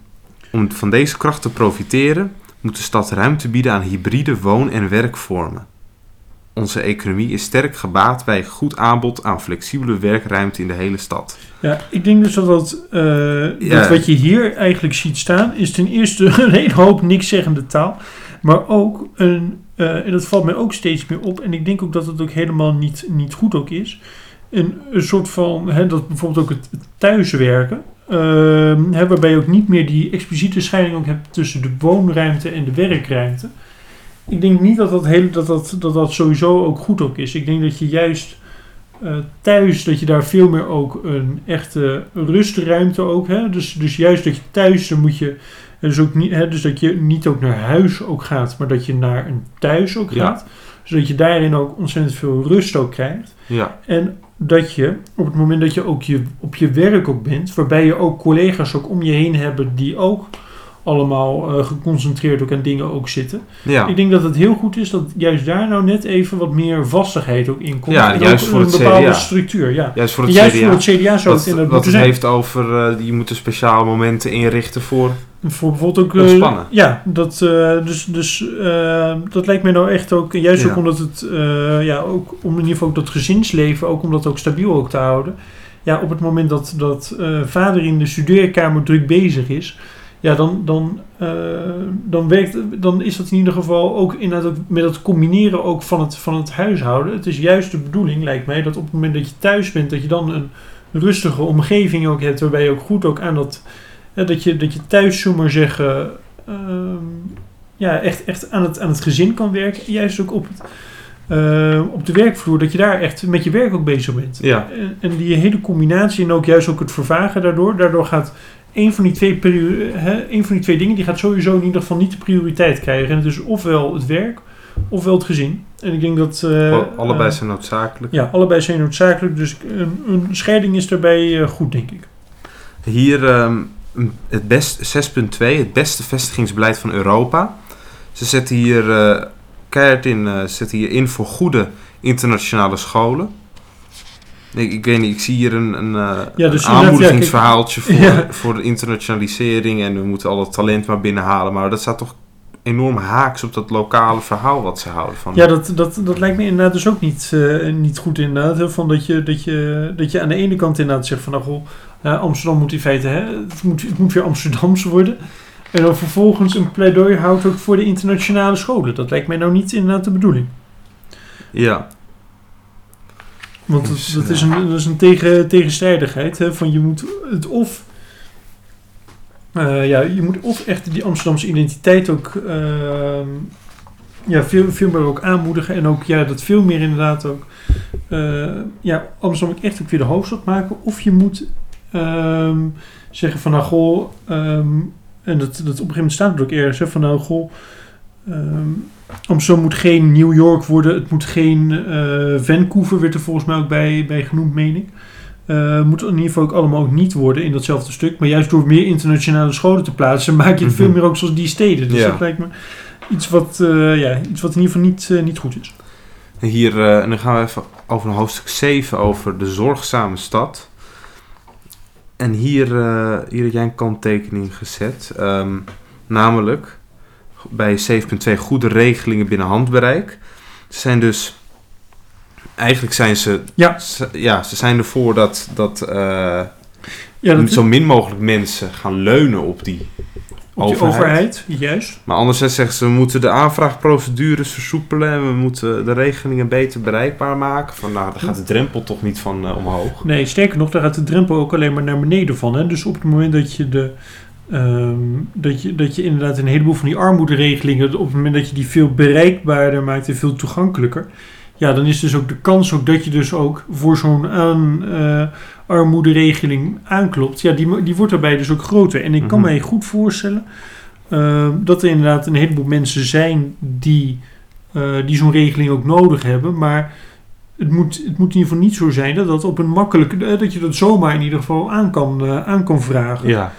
Om van deze kracht te profiteren, moet de stad ruimte bieden aan hybride woon- en werkvormen. Onze economie is sterk gebaat bij goed aanbod aan flexibele werkruimte in de hele stad. ja, ik denk dus dat, dat, eh, Ja. dat wat je hier eigenlijk ziet staan, is ten eerste een hele hoop nikszeggende taal. Maar ook een, eh, en dat valt mij ook steeds meer op, en ik denk ook dat het ook helemaal niet, niet goed ook is. Een, een soort van, hè, dat bijvoorbeeld ook het, thuiswerken, ehm, hè, waarbij je ook niet meer die expliciete scheiding ook hebt tussen de woonruimte en de werkruimte. Ik denk niet dat dat, hele, dat, dat, dat dat sowieso ook goed ook is. Ik denk dat je juist eh, thuis, dat je daar veel meer ook een echte rustruimte ook hebt. Dus, dus juist dat je thuis, dan moet je, dus, ook niet, hè, dus dat je niet ook naar huis ook gaat, maar dat je naar een thuis ook Ja. gaat. Zodat je daarin ook ontzettend veel rust ook krijgt. Ja, En dat je op het moment dat je ook je, op je werk ook bent, waarbij je ook collega's ook om je heen hebben die ook allemaal eh, geconcentreerd ook aan dingen ook zitten. ja. Ik denk dat het heel goed is dat juist daar nou net even wat meer vastigheid ook in komt. Ja, En juist voor een het bepaalde CDA. structuur. Ja. juist voor het juist CDA. voor het CDA zou dat, het het heeft over, eh, je moet er speciale momenten inrichten voor. Voor bijvoorbeeld ook... eh, Ontspannen. ja, dat, eh, dus, dus eh, dat lijkt mij nou echt ook... Juist Ja. ook omdat het... ja, ook om in ieder geval ook dat gezinsleven... Ook om dat ook stabiel ook te houden. Ja, op het moment dat, dat vader in de studeerkamer druk bezig is... Ja, dan, dan, dan, werkt, dan is dat in ieder geval ook inderdaad ook met het combineren ook van het, van het huishouden. Het is juist de bedoeling, lijkt mij, dat op het moment dat je thuis bent, dat je dan een rustige omgeving ook hebt, waarbij je ook goed ook aan dat, dat, je, dat je thuis, zullen we maar zeggen, ehm, ja, echt, echt aan, het, aan het gezin kan werken. Juist ook op, het, eh, op de werkvloer, dat je daar echt met je werk ook bezig bent. Ja, En, en die hele combinatie en ook juist ook het vervagen daardoor, daardoor gaat een van die twee, hè, een van die twee dingen, die gaat sowieso in ieder geval niet de prioriteit krijgen. En het is ofwel het werk, ofwel het gezin. En ik denk dat... eh, Al- allebei zijn noodzakelijk. ja, allebei zijn noodzakelijk, dus een, een scheiding is daarbij eh, goed, denk ik. Hier ehm, het best, 6.2, het beste vestigingsbeleid van Europa. Ze zetten hier eh keihard in, eh, ze zetten hier in voor goede internationale scholen. Ik, ik weet niet, ik zie hier een, een, eh, Ja, dus een aanmoedigingsverhaaltje voor, Ja. voor de internationalisering en we moeten al het talent maar binnenhalen. Maar dat staat toch enorm haaks op dat lokale verhaal wat ze houden van. Ja, dat, dat, dat lijkt me inderdaad dus ook niet, niet goed inderdaad. hè, Van dat, je, dat, je, dat je aan de ene kant inderdaad zegt van... Nou, goh, eh, Amsterdam moet in feite... Hè, het, moet, het moet weer Amsterdams worden. En dan vervolgens een pleidooi houdt ook voor de internationale scholen. Dat lijkt mij nou niet inderdaad de bedoeling. ja. Want dat, Dus, dat is ja. een, dat is een tegen, tegenstrijdigheid. Hè, van je moet het of... eh, ja, je moet of echt die Amsterdamse identiteit ook... ehm, ja, veel, veel meer ook aanmoedigen. En ook ja, dat veel meer inderdaad ook... eh, ja, Amsterdam ook echt ook weer de hoofdstad maken. Of je moet ehm, zeggen van nou goh... ehm, en dat, dat op een gegeven moment staat het ook ergens. Hè, van nou goh... ehm, Amsterdam moet geen New York worden. Het moet geen eh, Vancouver, werd er volgens mij ook bij, bij genoemd, meen ik. Eh, moet in ieder geval ook allemaal ook niet worden in datzelfde stuk. Maar juist door meer internationale scholen te plaatsen, maak je het veel Mhm. meer ook zoals die steden. Dus Ja. dat lijkt me iets wat, eh, ja, iets wat in ieder geval niet, niet goed is. Hier, en dan gaan we even over een hoofdstuk 7 over de zorgzame stad. En hier, eh, hier heb jij een kanttekening gezet. Ehm, namelijk bij 7.2 goede regelingen binnen handbereik. Ze zijn dus... Eigenlijk zijn ze... Ja. ze- ja, ze zijn ervoor dat, dat eh, Ja, dat zo min mogelijk mensen gaan leunen op die overheid. overheid, juist. Maar anderzijds zeggen ze, we moeten de aanvraagprocedures versoepelen en we moeten de regelingen beter bereikbaar maken. Van nou, daar gaat de drempel toch niet van eh, omhoog. Nee, sterker nog, daar gaat de drempel ook alleen maar naar beneden van. Hè? Dus op het moment dat je de, ehm, dat, je, dat je inderdaad een heleboel van die armoederegelingen, op het moment dat je die veel bereikbaarder maakt en veel toegankelijker, ja, dan is dus ook de kans ook dat je dus ook voor zo'n aan, eh, armoederegeling aanklopt, ja, die, die wordt daarbij dus ook groter. En ik kan Mhm. mij goed voorstellen ehm, dat er inderdaad een heleboel mensen zijn die, eh, die zo'n regeling ook nodig hebben, maar het moet, het moet in ieder geval niet zo zijn dat dat op een makkelijke, eh, dat je dat zomaar in ieder geval aan kan, eh, aan kan vragen. Ja,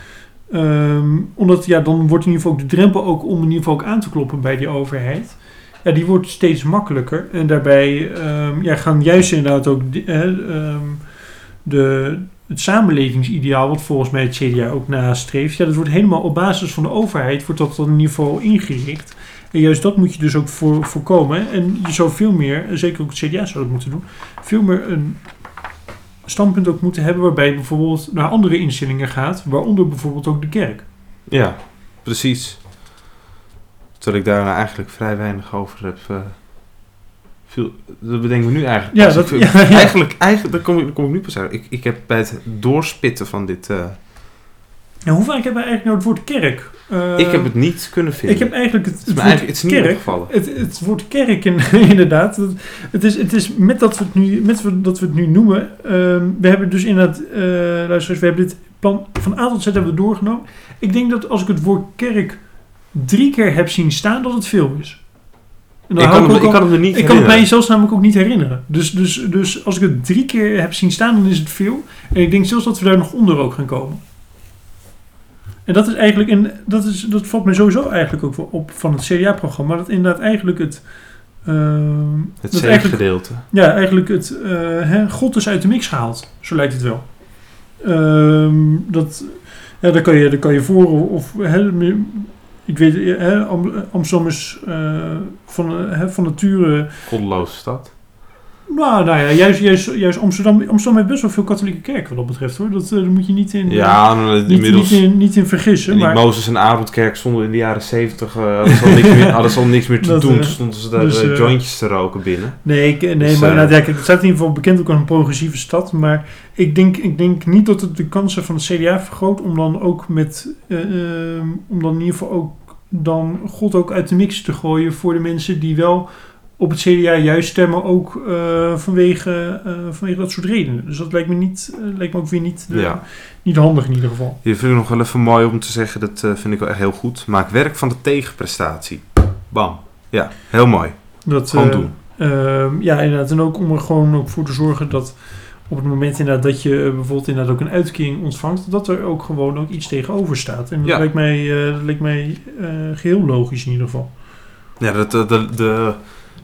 Ehm, omdat ja, dan wordt in ieder geval ook de drempel ook om in ieder geval ook aan te kloppen bij die overheid. Ja, die wordt steeds makkelijker. En daarbij ehm, ja, gaan juist inderdaad ook de, het samenlevingsideaal, wat volgens mij het CDA ook nastreeft, ja, dat wordt helemaal op basis van de overheid, wordt dat dan geval ingericht. En juist dat moet je dus ook voor, voorkomen. En je zou veel meer, zeker ook het CDA zou dat moeten doen, veel meer een standpunt ook moeten hebben waarbij je bijvoorbeeld naar andere instellingen gaat, waaronder bijvoorbeeld ook de kerk. ja, precies. Terwijl ik daar eigenlijk vrij weinig over heb. eh veel, dat bedenk ik me nu eigenlijk. Ja, dat- Ik- ja, ja. Eigenlijk, eigenlijk daar, kom ik, daar kom ik nu pas uit. Ik, ik heb bij het doorspitten van dit... eh, En hoe vaak hebben we eigenlijk nou het woord kerk? Eh, ik heb het niet kunnen vinden. Ik heb eigenlijk het, het is het woord eigenlijk, het is niet kerk. opgevallen. Het, het woord kerk, in, inderdaad. Het, het, is, het is met dat we het nu, met we- dat we het nu noemen. ehm, we hebben dus inderdaad, eh luisteraars, we hebben dit plan van A tot Z hebben we doorgenomen. Ik denk dat als ik het woord kerk drie keer heb zien staan, dat het veel is. Dan Ik kan, hem, ik al- kan hem er niet ik kan het mij zelfs namelijk ook niet herinneren. Dus, dus, dus als ik het drie keer heb zien staan, dan is het veel. En ik denk zelfs dat we daar nog onder ook gaan komen. En dat is eigenlijk, en dat, is, dat valt me sowieso eigenlijk ook op van het CDA-programma. Dat inderdaad eigenlijk het. ehm, Het C-gedeelte. ja, eigenlijk het. eh, hè, God is uit de mix gehaald. Zo lijkt het wel. Ehm, dat, ja, daar, kan je, daar kan je voor of. Hè, ik weet, hè, Am- Amsterdam is eh, van, eh, hè, van nature. Goddeloze stad. Nou, nou ja, juist, juist, juist Amsterdam. Amsterdam heeft best wel veel katholieke kerken wat dat betreft hoor. Dat, eh, daar moet je niet in, Ja, maar niet, inmiddels... niet, in, niet in vergissen. En Maar, Mozes en Avondkerk stonden in de jaren zeventig, eh hadden ze al niks meer, hadden ze al niks meer te Dat, doen. eh, Toen stonden ze daar dus, eh, eh, jointjes te roken binnen. nee, ik, nee Dus, maar eh, nou, ja, kijk, het staat in ieder geval bekend ook als een progressieve stad. Maar ik denk, ik denk niet dat het de kansen van het CDA vergroot om dan ook met. eh, om dan in ieder geval ook. Dan God ook uit de mix te gooien voor de mensen die wel op het CDA juist stemmen, ook eh, vanwege, eh, vanwege dat soort redenen. Dus dat lijkt me, niet, eh, lijkt me ook weer niet, Ja. niet handig in ieder geval. Hier vind ik nog wel even mooi om te zeggen, dat vind ik wel echt heel goed. Maak werk van de tegenprestatie. Bam. Ja, heel mooi. Dat, Gewoon doen. Ehm, ja, inderdaad. En ook om er gewoon ook voor te zorgen dat op het moment inderdaad dat je eh, bijvoorbeeld inderdaad ook een uitkering ontvangt, dat er ook gewoon ook iets tegenover staat. En dat Ja. lijkt mij, eh, dat lijkt mij eh, geheel logisch in ieder geval. Ja, dat, de, de, de,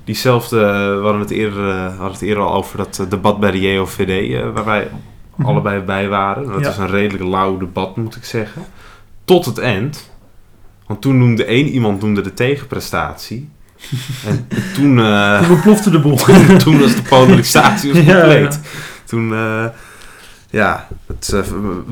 diezelfde, we hadden het, eerder, hadden het eerder al over dat debat bij de JOVD, waar wij Mhm. allebei bij waren. Dat Ja. was een redelijk lauw debat, moet ik zeggen. Tot het eind. Want toen noemde één iemand noemde de tegenprestatie. en toen, eh, Toen de bol. toen was de polarisatie was Ja, compleet. Toen, eh, ja, het, eh,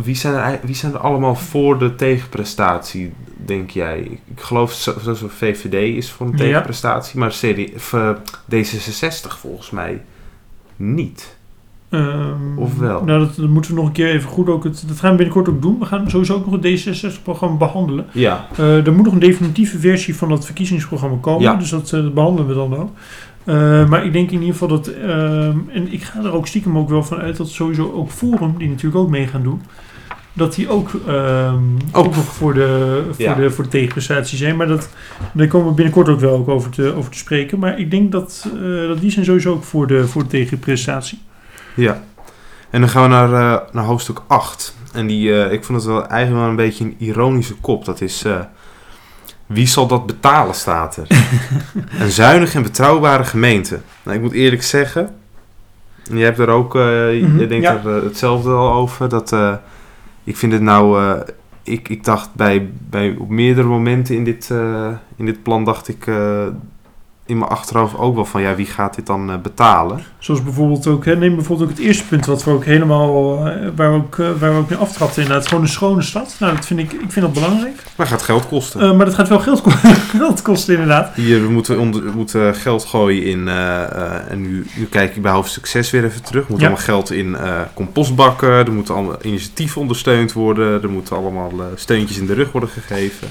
wie, zijn er, wie zijn er allemaal voor de tegenprestatie, denk jij? Ik, geloof zo- zoals een VVD is voor een tegenprestatie, maar CD, eh, D66 volgens mij niet. Ehm, Of wel? Nou, dat, dat moeten we nog een keer even goed ook. Het, dat gaan we binnenkort ook doen. We gaan sowieso ook nog het D66-programma behandelen. Ja, er moet nog een definitieve versie van dat verkiezingsprogramma komen. Ja. Dus dat, dat behandelen we dan ook. Eh, maar ik denk in ieder geval dat... ehm, en ik ga er ook stiekem ook wel van uit dat sowieso ook Forum, die natuurlijk ook mee gaan doen... dat die ook, ehm, Ook. voor de, voor, Ja. de, voor de tegenprestatie zijn. Maar dat, daar komen we binnenkort ook wel ook over, te, over te spreken. Maar ik denk dat, eh, dat die zijn sowieso ook voor de, voor de tegenprestatie. ja. En dan gaan we naar, eh, naar hoofdstuk 8. En die, ik vond het wel eigenlijk wel een beetje een ironische kop. Dat is, wie zal dat betalen, staat er. een zuinige en betrouwbare gemeente. Nou, ik moet eerlijk zeggen, en jij hebt er ook, eh Mhm, je denkt ja. er eh, hetzelfde al over, dat eh, ik vind het nou, ik, ik dacht bij, bij op meerdere momenten in dit, in dit plan, dacht ik, in mijn achterhoofd ook wel van, ja, wie gaat dit dan eh, betalen? Zoals bijvoorbeeld ook, hè, neem bijvoorbeeld ook het eerste punt wat we ook helemaal, eh, waar, we ook, eh, waar we ook mee aftrapten inderdaad. Gewoon een schone stad. Nou, dat vind ik, ik vind dat belangrijk. Maar gaat geld kosten. Maar dat gaat wel geld, geld kosten inderdaad. Hier, we moeten, onder, we moeten geld gooien in, en nu, nu kijk ik bij hoofdstuk 6 weer even terug. Er moet Ja. allemaal geld in compostbakken, er moeten allemaal initiatieven ondersteund worden, er moeten allemaal steuntjes in de rug worden gegeven.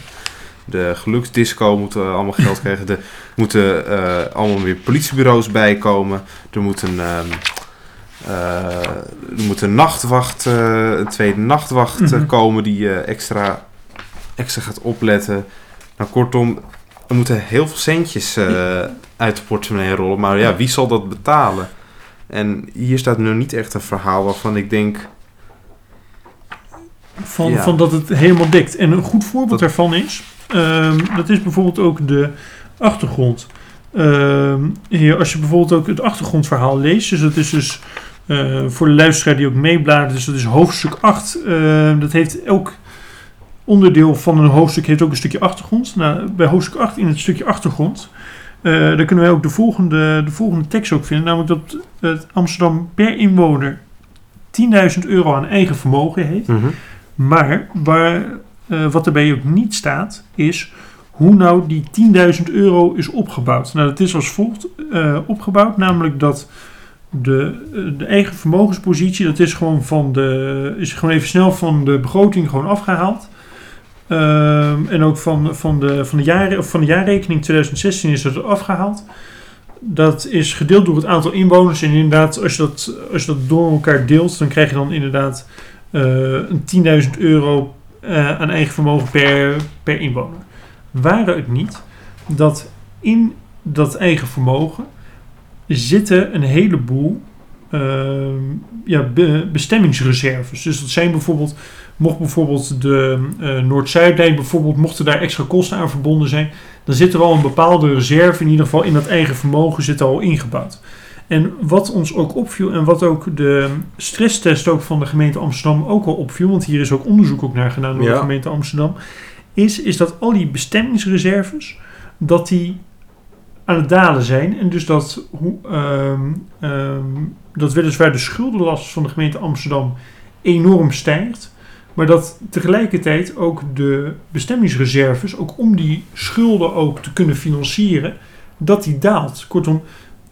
De geluksdisco moet eh, allemaal geld krijgen. Er moeten eh, allemaal weer politiebureaus bijkomen. Er moet een, ehm, eh, er moet een nachtwacht, eh, een tweede nachtwacht Mhm. komen die extra, extra gaat opletten. Nou, kortom, er moeten heel veel centjes uit de portemonnee rollen. Maar ja, wie zal dat betalen? En hier staat nu niet echt een verhaal waarvan ik denk... Van, Ja. van dat het helemaal dekt. En een goed voorbeeld Dat- daarvan is, ehm, dat is bijvoorbeeld ook de achtergrond. Ehm, hier, als je bijvoorbeeld ook het achtergrondverhaal leest, dus dat is dus eh, voor de luisteraar die ook meebladert, dus dat is hoofdstuk 8. ehm, dat heeft elk onderdeel van een hoofdstuk heeft ook een stukje achtergrond. Nou, bij hoofdstuk 8 in het stukje achtergrond, eh, daar kunnen wij ook de volgende, de volgende tekst ook vinden, namelijk dat het Amsterdam per inwoner 10.000 euro aan eigen vermogen heeft. Maar waar, eh, wat erbij ook niet staat, is hoe nou die 10.000 euro is opgebouwd. Nou, dat is als volgt eh, opgebouwd, namelijk dat de, eh, de eigen vermogenspositie, dat is gewoon van de, is gewoon even snel van de begroting gewoon afgehaald. Ehm, en ook van, van, de, van, de jaar, van de jaarrekening 2016 is dat afgehaald. Dat is gedeeld door het aantal inwoners. En inderdaad, als je dat, als je dat door elkaar deelt, dan krijg je dan inderdaad eh, een 10.000 euro eh, aan eigen vermogen per, per inwoner. Waren het niet dat in dat eigen vermogen zitten een heleboel ehm, ja, be- bestemmingsreserves. Dus dat zijn bijvoorbeeld, mocht bijvoorbeeld de eh, Noord-Zuidlijn bijvoorbeeld, mochten daar extra kosten aan verbonden zijn, dan zit er al een bepaalde reserve in ieder geval in dat eigen vermogen zit al ingebouwd. En wat ons ook opviel en wat ook de stresstest ook van de gemeente Amsterdam ook al opviel, want hier is ook onderzoek ook naar gedaan door Ja. de gemeente Amsterdam, is, is dat al die bestemmingsreserves, dat die aan het dalen zijn. En dus dat, hoe, ehm, ehm, dat weliswaar de schuldenlast van de gemeente Amsterdam enorm stijgt. Maar dat tegelijkertijd ook de bestemmingsreserves, ook om die schulden ook te kunnen financieren, dat die daalt. Kortom,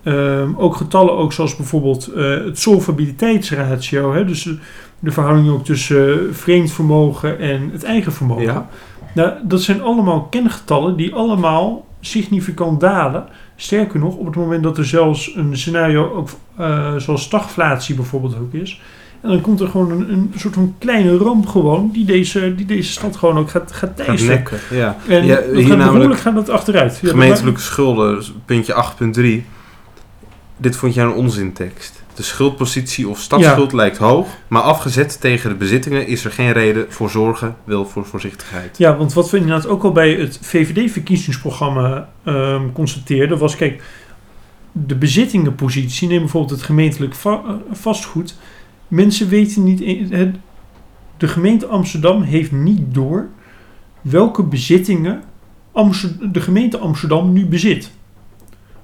ehm, ook getallen ook zoals bijvoorbeeld eh, het solvabiliteitsratio. Hè, dus de, verhouding ook tussen vreemd vermogen en het eigen vermogen. Ja. Nou, dat zijn allemaal kengetallen die allemaal significant dalen. Sterker nog, op het moment dat er zelfs een scenario ook, eh, zoals stagflatie bijvoorbeeld ook is. En dan komt er gewoon een, een soort van kleine ramp gewoon die deze, die deze stad gewoon ook gaat, gaat teisteren. ja. En Ja, hier gaat namelijk- gaat dat achteruit. Ja, Gemeentelijke schulden, puntje 8.3. Dit vond jij een onzintekst. De schuldpositie of stadsschuld lijkt hoog, maar afgezet tegen de bezittingen is er geen reden voor zorgen, wil voor voorzichtigheid. Ja, want wat we inderdaad ook al bij het VVD-verkiezingsprogramma ehm, constateerden was, kijk, de bezittingenpositie, neem bijvoorbeeld het gemeentelijk va- eh, vastgoed. Mensen weten niet, e- het, de gemeente Amsterdam heeft niet door welke bezittingen Amster- de gemeente Amsterdam nu bezit.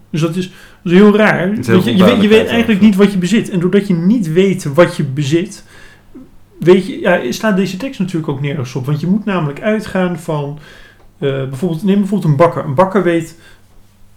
Dus dat is, dat is heel raar. is heel Want je, je, weet, je weet eigenlijk niet wat je bezit. En doordat je niet weet wat je bezit, weet je, ja, staat deze tekst natuurlijk ook nergens op. Want je moet namelijk uitgaan van, eh, bijvoorbeeld, neem bijvoorbeeld een bakker. Een bakker weet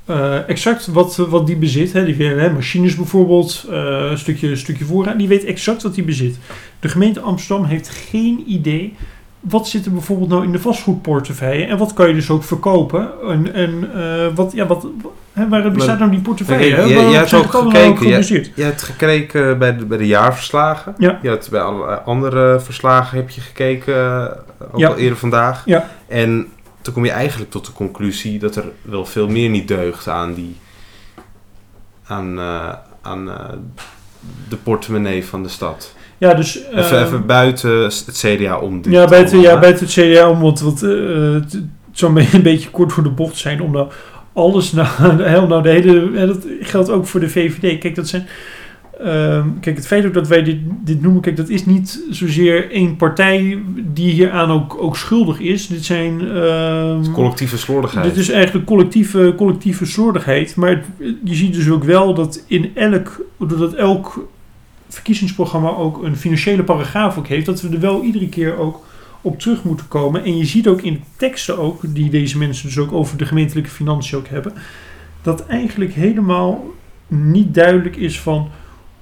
eh, exact wat, wat die bezit. Hè. Die weet, hè, machines bijvoorbeeld, eh, een stukje, stukje voorraad. Die weet exact wat die bezit. De gemeente Amsterdam heeft geen idee wat zit er bijvoorbeeld nou in de vastgoedportefeuille en wat kan je dus ook verkopen en, en eh, wat, ja, wat, hè, waar bestaat nou die portefeuille? Jij hebt ook gekeken, gebaseerd? Je hebt gekeken bij de, bij de jaarverslagen. Ja. Je hebt bij allerlei andere verslagen heb je gekeken, eh, ook Ja. al eerder vandaag. Ja. En toen kom je eigenlijk tot de conclusie dat er wel veel meer niet deugt aan die aan, eh, aan de portemonnee van de stad. Ja, dus... Even, eh, even buiten het CDA om. dit Ja, buiten, allemaal, ja, buiten het CDA om, want, want eh, het, zou een beetje kort voor de bocht zijn om nou alles, nou, heel, nou de hele, hè, dat geldt ook voor de VVD. Kijk, dat zijn, ehm, kijk, het feit ook dat wij dit, dit noemen, kijk, dat is niet zozeer één partij die hieraan ook, ook schuldig is. Dit zijn. ehm, Collectieve slordigheid. dit is eigenlijk collectieve, collectieve slordigheid. Maar het- je ziet dus ook wel dat in elk, dat elk verkiezingsprogramma ook een financiële paragraaf ook heeft. Dat we er wel iedere keer ook op terug moeten komen. En je ziet ook in de teksten ook, die deze mensen dus ook over de gemeentelijke financiën ook hebben. Dat eigenlijk helemaal niet duidelijk is van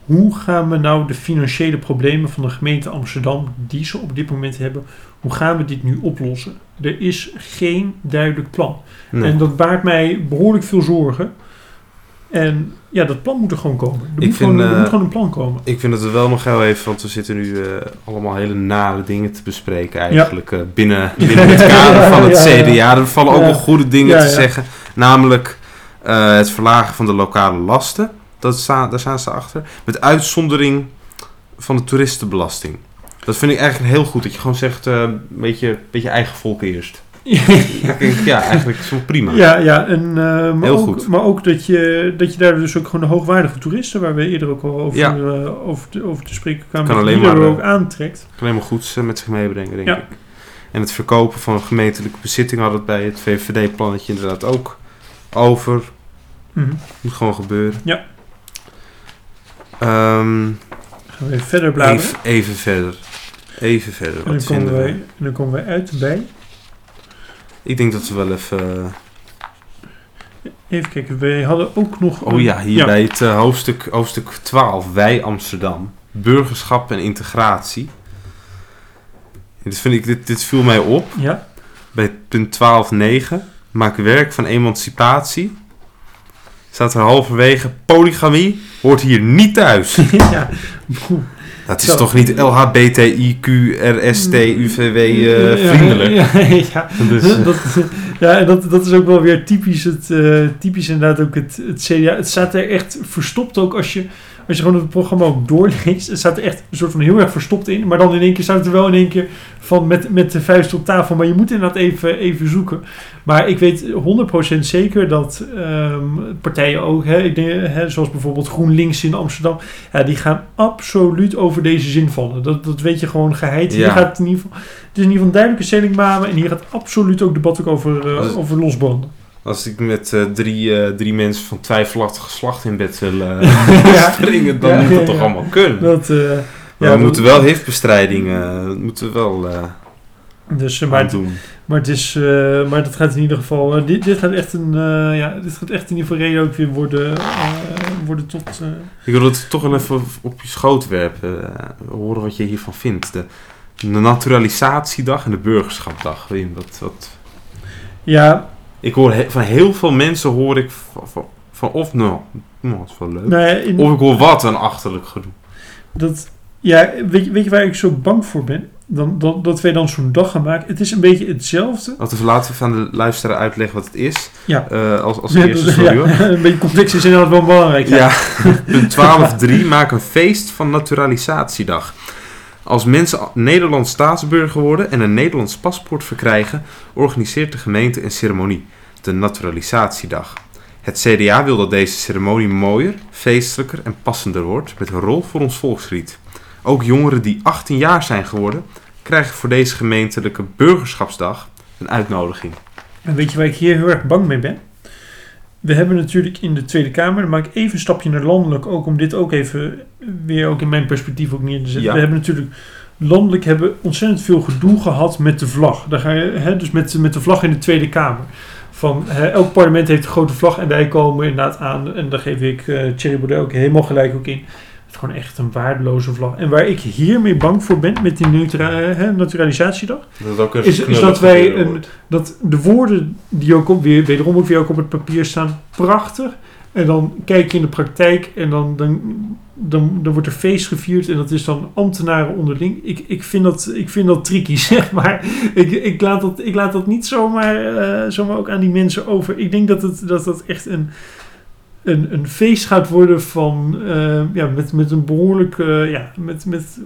hoe gaan we nou de financiële problemen van de gemeente Amsterdam, die ze op dit moment hebben, hoe gaan we dit nu oplossen? Er is geen duidelijk plan. Nee. En dat baart mij behoorlijk veel zorgen. En ja, dat plan moet er gewoon komen. Er, Ik moet, vind, gewoon, er eh, moet gewoon een plan komen. Ik vind dat we wel nog heel even, want we zitten nu eh, allemaal hele nare dingen te bespreken eigenlijk eh, binnen, binnen het kader van het Ja, ja. CDA. Er vallen ook wel goede dingen te zeggen, namelijk het verlagen van de lokale lasten. Dat daar staan ze achter. Met uitzondering van de toeristenbelasting. Dat vind ik eigenlijk heel goed, dat je gewoon zegt, een beetje, beetje eigen volk eerst. Ja, eigenlijk is wel prima. Ja, ja en, eh, maar, Heel ook, goed. maar ook dat je, dat je daar dus ook gewoon de hoogwaardige toeristen, waar we eerder ook al over, Ja. eh, over, te, over te spreken kwamen, Kan alleen maar, ook eh, aantrekt. kan helemaal goeds eh, met zich meebrengen, denk Ja. ik. En het verkopen van gemeentelijke bezitting hadden we het bij het VVD-plannetje inderdaad ook over. Mhm. Moet gewoon gebeuren. Ja. Ehm, Gaan we even verder bladeren. even, even verder. Even verder. en, dan Wat komen wij, we? en dan komen wij uit bij. Ik denk dat we wel even... eh, Even kijken, wij hadden ook nog... Oh een- ja, hier bij het eh, hoofdstuk, hoofdstuk 12. Wij Amsterdam. Burgerschap en integratie. Dit, vind ik, dit, dit viel mij op. Ja, Bij punt 12.9. Maak werk van emancipatie. Staat er halverwege. Polygamie hoort hier niet thuis. ja. Dat is Zo. toch niet LHBTIQ, RST, UVW eh, vriendelijk? Ja, ja, ja. Dus, eh, dat, ja, en dat, dat is ook wel weer typisch, het, eh, typisch inderdaad ook het, het CDA. Het staat er echt verstopt ook als je, als je gewoon het programma ook doorleest. Het staat er echt een soort van heel erg verstopt in. Maar dan in één keer staat het er wel in één keer van met, met de vuist op tafel. Maar je moet inderdaad even, even zoeken. Maar ik weet 100% zeker dat ehm, partijen ook, hè, ik denk, hè, zoals bijvoorbeeld GroenLinks in Amsterdam, ja, die gaan absoluut over deze zin vallen. Dat, dat weet je gewoon geheid. Hier gaat het in ieder geval, het is in ieder geval een duidelijke stellingname en hier gaat absoluut ook debat ook over, eh, over losbranden. Als ik met eh, drie, eh, drie mensen van twijfelachtig geslacht in bed wil eh, Ja. springen, dan Ja, moet dat toch allemaal kunnen. Dat, Maar we moeten wel HIV-bestrijding dat moeten we wel dus, maar, het, doen. maar, het is, maar dat gaat in ieder geval, dit, dit gaat echt een, ja, dit gaat echt in ieder geval reden ook weer worden, worden tot, Ik wil het toch wel even op je schoot werpen. horen wat je hiervan vindt. De, de naturalisatiedag en de burgerschapdag. Wim, wat, wat... ja, Ik hoor he- van heel veel mensen hoor ik van, van, van of nou, nou, dat is wel leuk. nou ja, in- Of ik hoor wat een achterlijk gedoe. Dat, ja, weet, je- weet je waar ik zo bang voor ben? Dan, dat, dat wij dan zo'n dag gaan maken. Het is een beetje hetzelfde. Laten we laten aan de luisteraar uitleggen wat het is. Ja. Eh, als, als eerste, sorry ja, hoor. een beetje context is inderdaad wel belangrijk. Ja, punt 12.3. Maak een feest van naturalisatiedag. Als mensen Nederlands staatsburger worden en een Nederlands paspoort verkrijgen, organiseert de gemeente een ceremonie, de naturalisatiedag. Het CDA wil dat deze ceremonie mooier, feestelijker en passender wordt met een rol voor ons volkslied. Ook jongeren die 18 jaar zijn geworden, krijgen voor deze gemeentelijke burgerschapsdag een uitnodiging. En weet je waar ik hier heel erg bang mee ben? We hebben natuurlijk in de Tweede Kamer, dan maak ik even een stapje naar landelijk, ook om dit ook even weer ook in mijn perspectief ook neer te zetten. Ja. We hebben natuurlijk landelijk hebben ontzettend veel gedoe gehad met de vlag. Daar ga je, hè, dus met, met de vlag in de Tweede Kamer. Van, hè, elk parlement heeft een grote vlag en wij komen inderdaad aan, en daar geef ik eh Thierry Baudet ook helemaal gelijk ook in. Het is gewoon echt een waardeloze vlag. En waar ik hiermee bang voor ben met die neutra- hè, naturalisatiedag, Dat ook is, is dat wij een, dat de woorden die ook op, weer, wederom ook weer ook op het papier staan, prachtig. En dan kijk je in de praktijk en dan, dan, dan, dan wordt er feest gevierd en dat is dan ambtenaren onderling. Ik, ik, vind, dat, ik vind dat tricky, zeg maar. Ik, ik, laat, dat, ik laat dat niet zomaar, eh, zomaar ook aan die mensen over. Ik denk dat het, dat, dat echt een, een, een feest gaat worden van, eh, ja, met, met een behoorlijk, eh, ja, met... met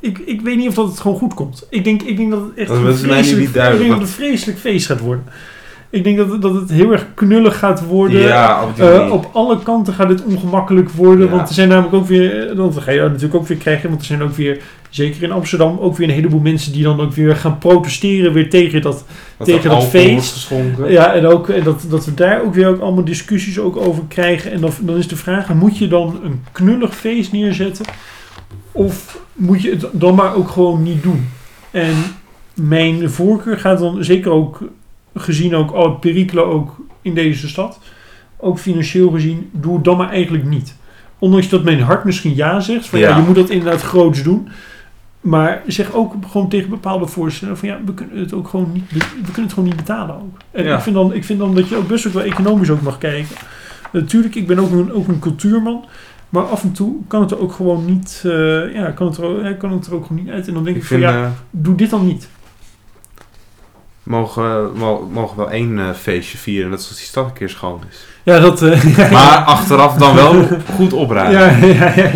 ik, ik weet niet of dat het gewoon goed komt. Ik denk, ik denk dat het echt Dat een vreselijk, niet duidelijk, ik denk dat het een vreselijk feest gaat worden. Ik denk dat, het- dat het heel erg knullig gaat worden. Ja, op die Eh, op alle kanten gaat het ongemakkelijk worden. Ja. Want er zijn namelijk ook weer. Dat ga je natuurlijk ook weer krijgen. Want er zijn ook weer. Zeker in Amsterdam. Ook weer een heleboel mensen die dan ook weer gaan protesteren. Weer tegen dat. Dat tegen dat feest. Ja, en ook en dat, dat we daar ook weer ook allemaal discussies ook over krijgen. En dan, dan is de vraag: moet je dan een knullig feest neerzetten? Of moet je het dan maar ook gewoon niet doen? En mijn voorkeur gaat dan zeker ook gezien ook alle perikelen ook in deze stad. Ook financieel gezien, doe het dan maar eigenlijk niet. Ondanks dat mijn hart misschien ja zegt. Van ja, Ja. je moet dat inderdaad groots doen. Maar zeg ook gewoon tegen bepaalde voorstellen van ja, we kunnen het ook gewoon niet, we kunnen het gewoon niet betalen ook. En Ja. ik, vind dan, ik vind dan dat je ook best ook wel economisch ook mag kijken. Natuurlijk, ik ben ook een, ook een cultuurman. Maar af en toe kan het er ook gewoon niet, eh, ja, kan het, er, ook- hè, kan het er ook gewoon niet uit. En dan denk ik, Ik van ja, eh, doe dit dan niet. Mogen, mo- mogen wel één eh, feestje vieren, net zoals die stad een keer schoon is. Ja, dat... eh, Maar achteraf dan wel goed opruimen. Ja, ja, ja,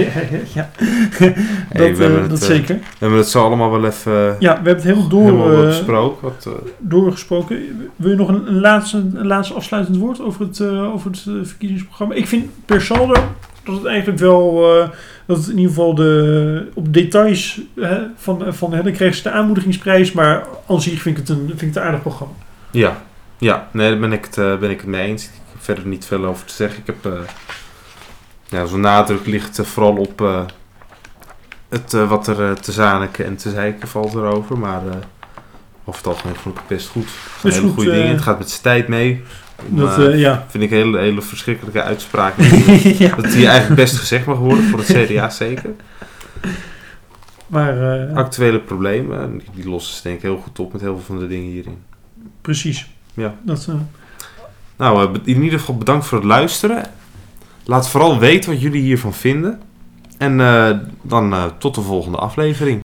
ja, dat, we eh, het, dat zeker. We hebben het zo allemaal wel even Ja, we hebben het heel door, helemaal besproken. Wat, doorgesproken. Wil je nog een, een, laatste, een laatste afsluitend woord over het, over het verkiezingsprogramma? Ik vind per saldo dat het eigenlijk wel... eh, dat het in ieder geval de, op details hè, van, van... Hè, dan kreeg ze de aanmoedigingsprijs, maar aan zich vind ik het een, vind ik het een aardig programma. ja, ja, nee, daar ben ik, het, eh, ben ik het mee eens. Ik heb verder niet veel over te zeggen. Ik heb... eh ja, zo'n nadruk ligt vooral op het, wat er te zaniken en te zeiken valt erover. Maar over het algemeen vond ik het best goed. Het zijn hele goed, goede dingen. Het gaat met zijn tijd mee. Dat, eh, ja. vind ik een hele, hele verschrikkelijke uitspraak. ja. Dat die eigenlijk best gezegd mag worden, voor het CDA zeker. Maar eh, Actuele problemen, die, die lossen ze denk ik heel goed op met heel veel van de dingen hierin. precies. Ja. Dat, eh, Nou, in ieder geval bedankt voor het luisteren. Laat vooral weten wat jullie hiervan vinden. En dan tot de volgende aflevering.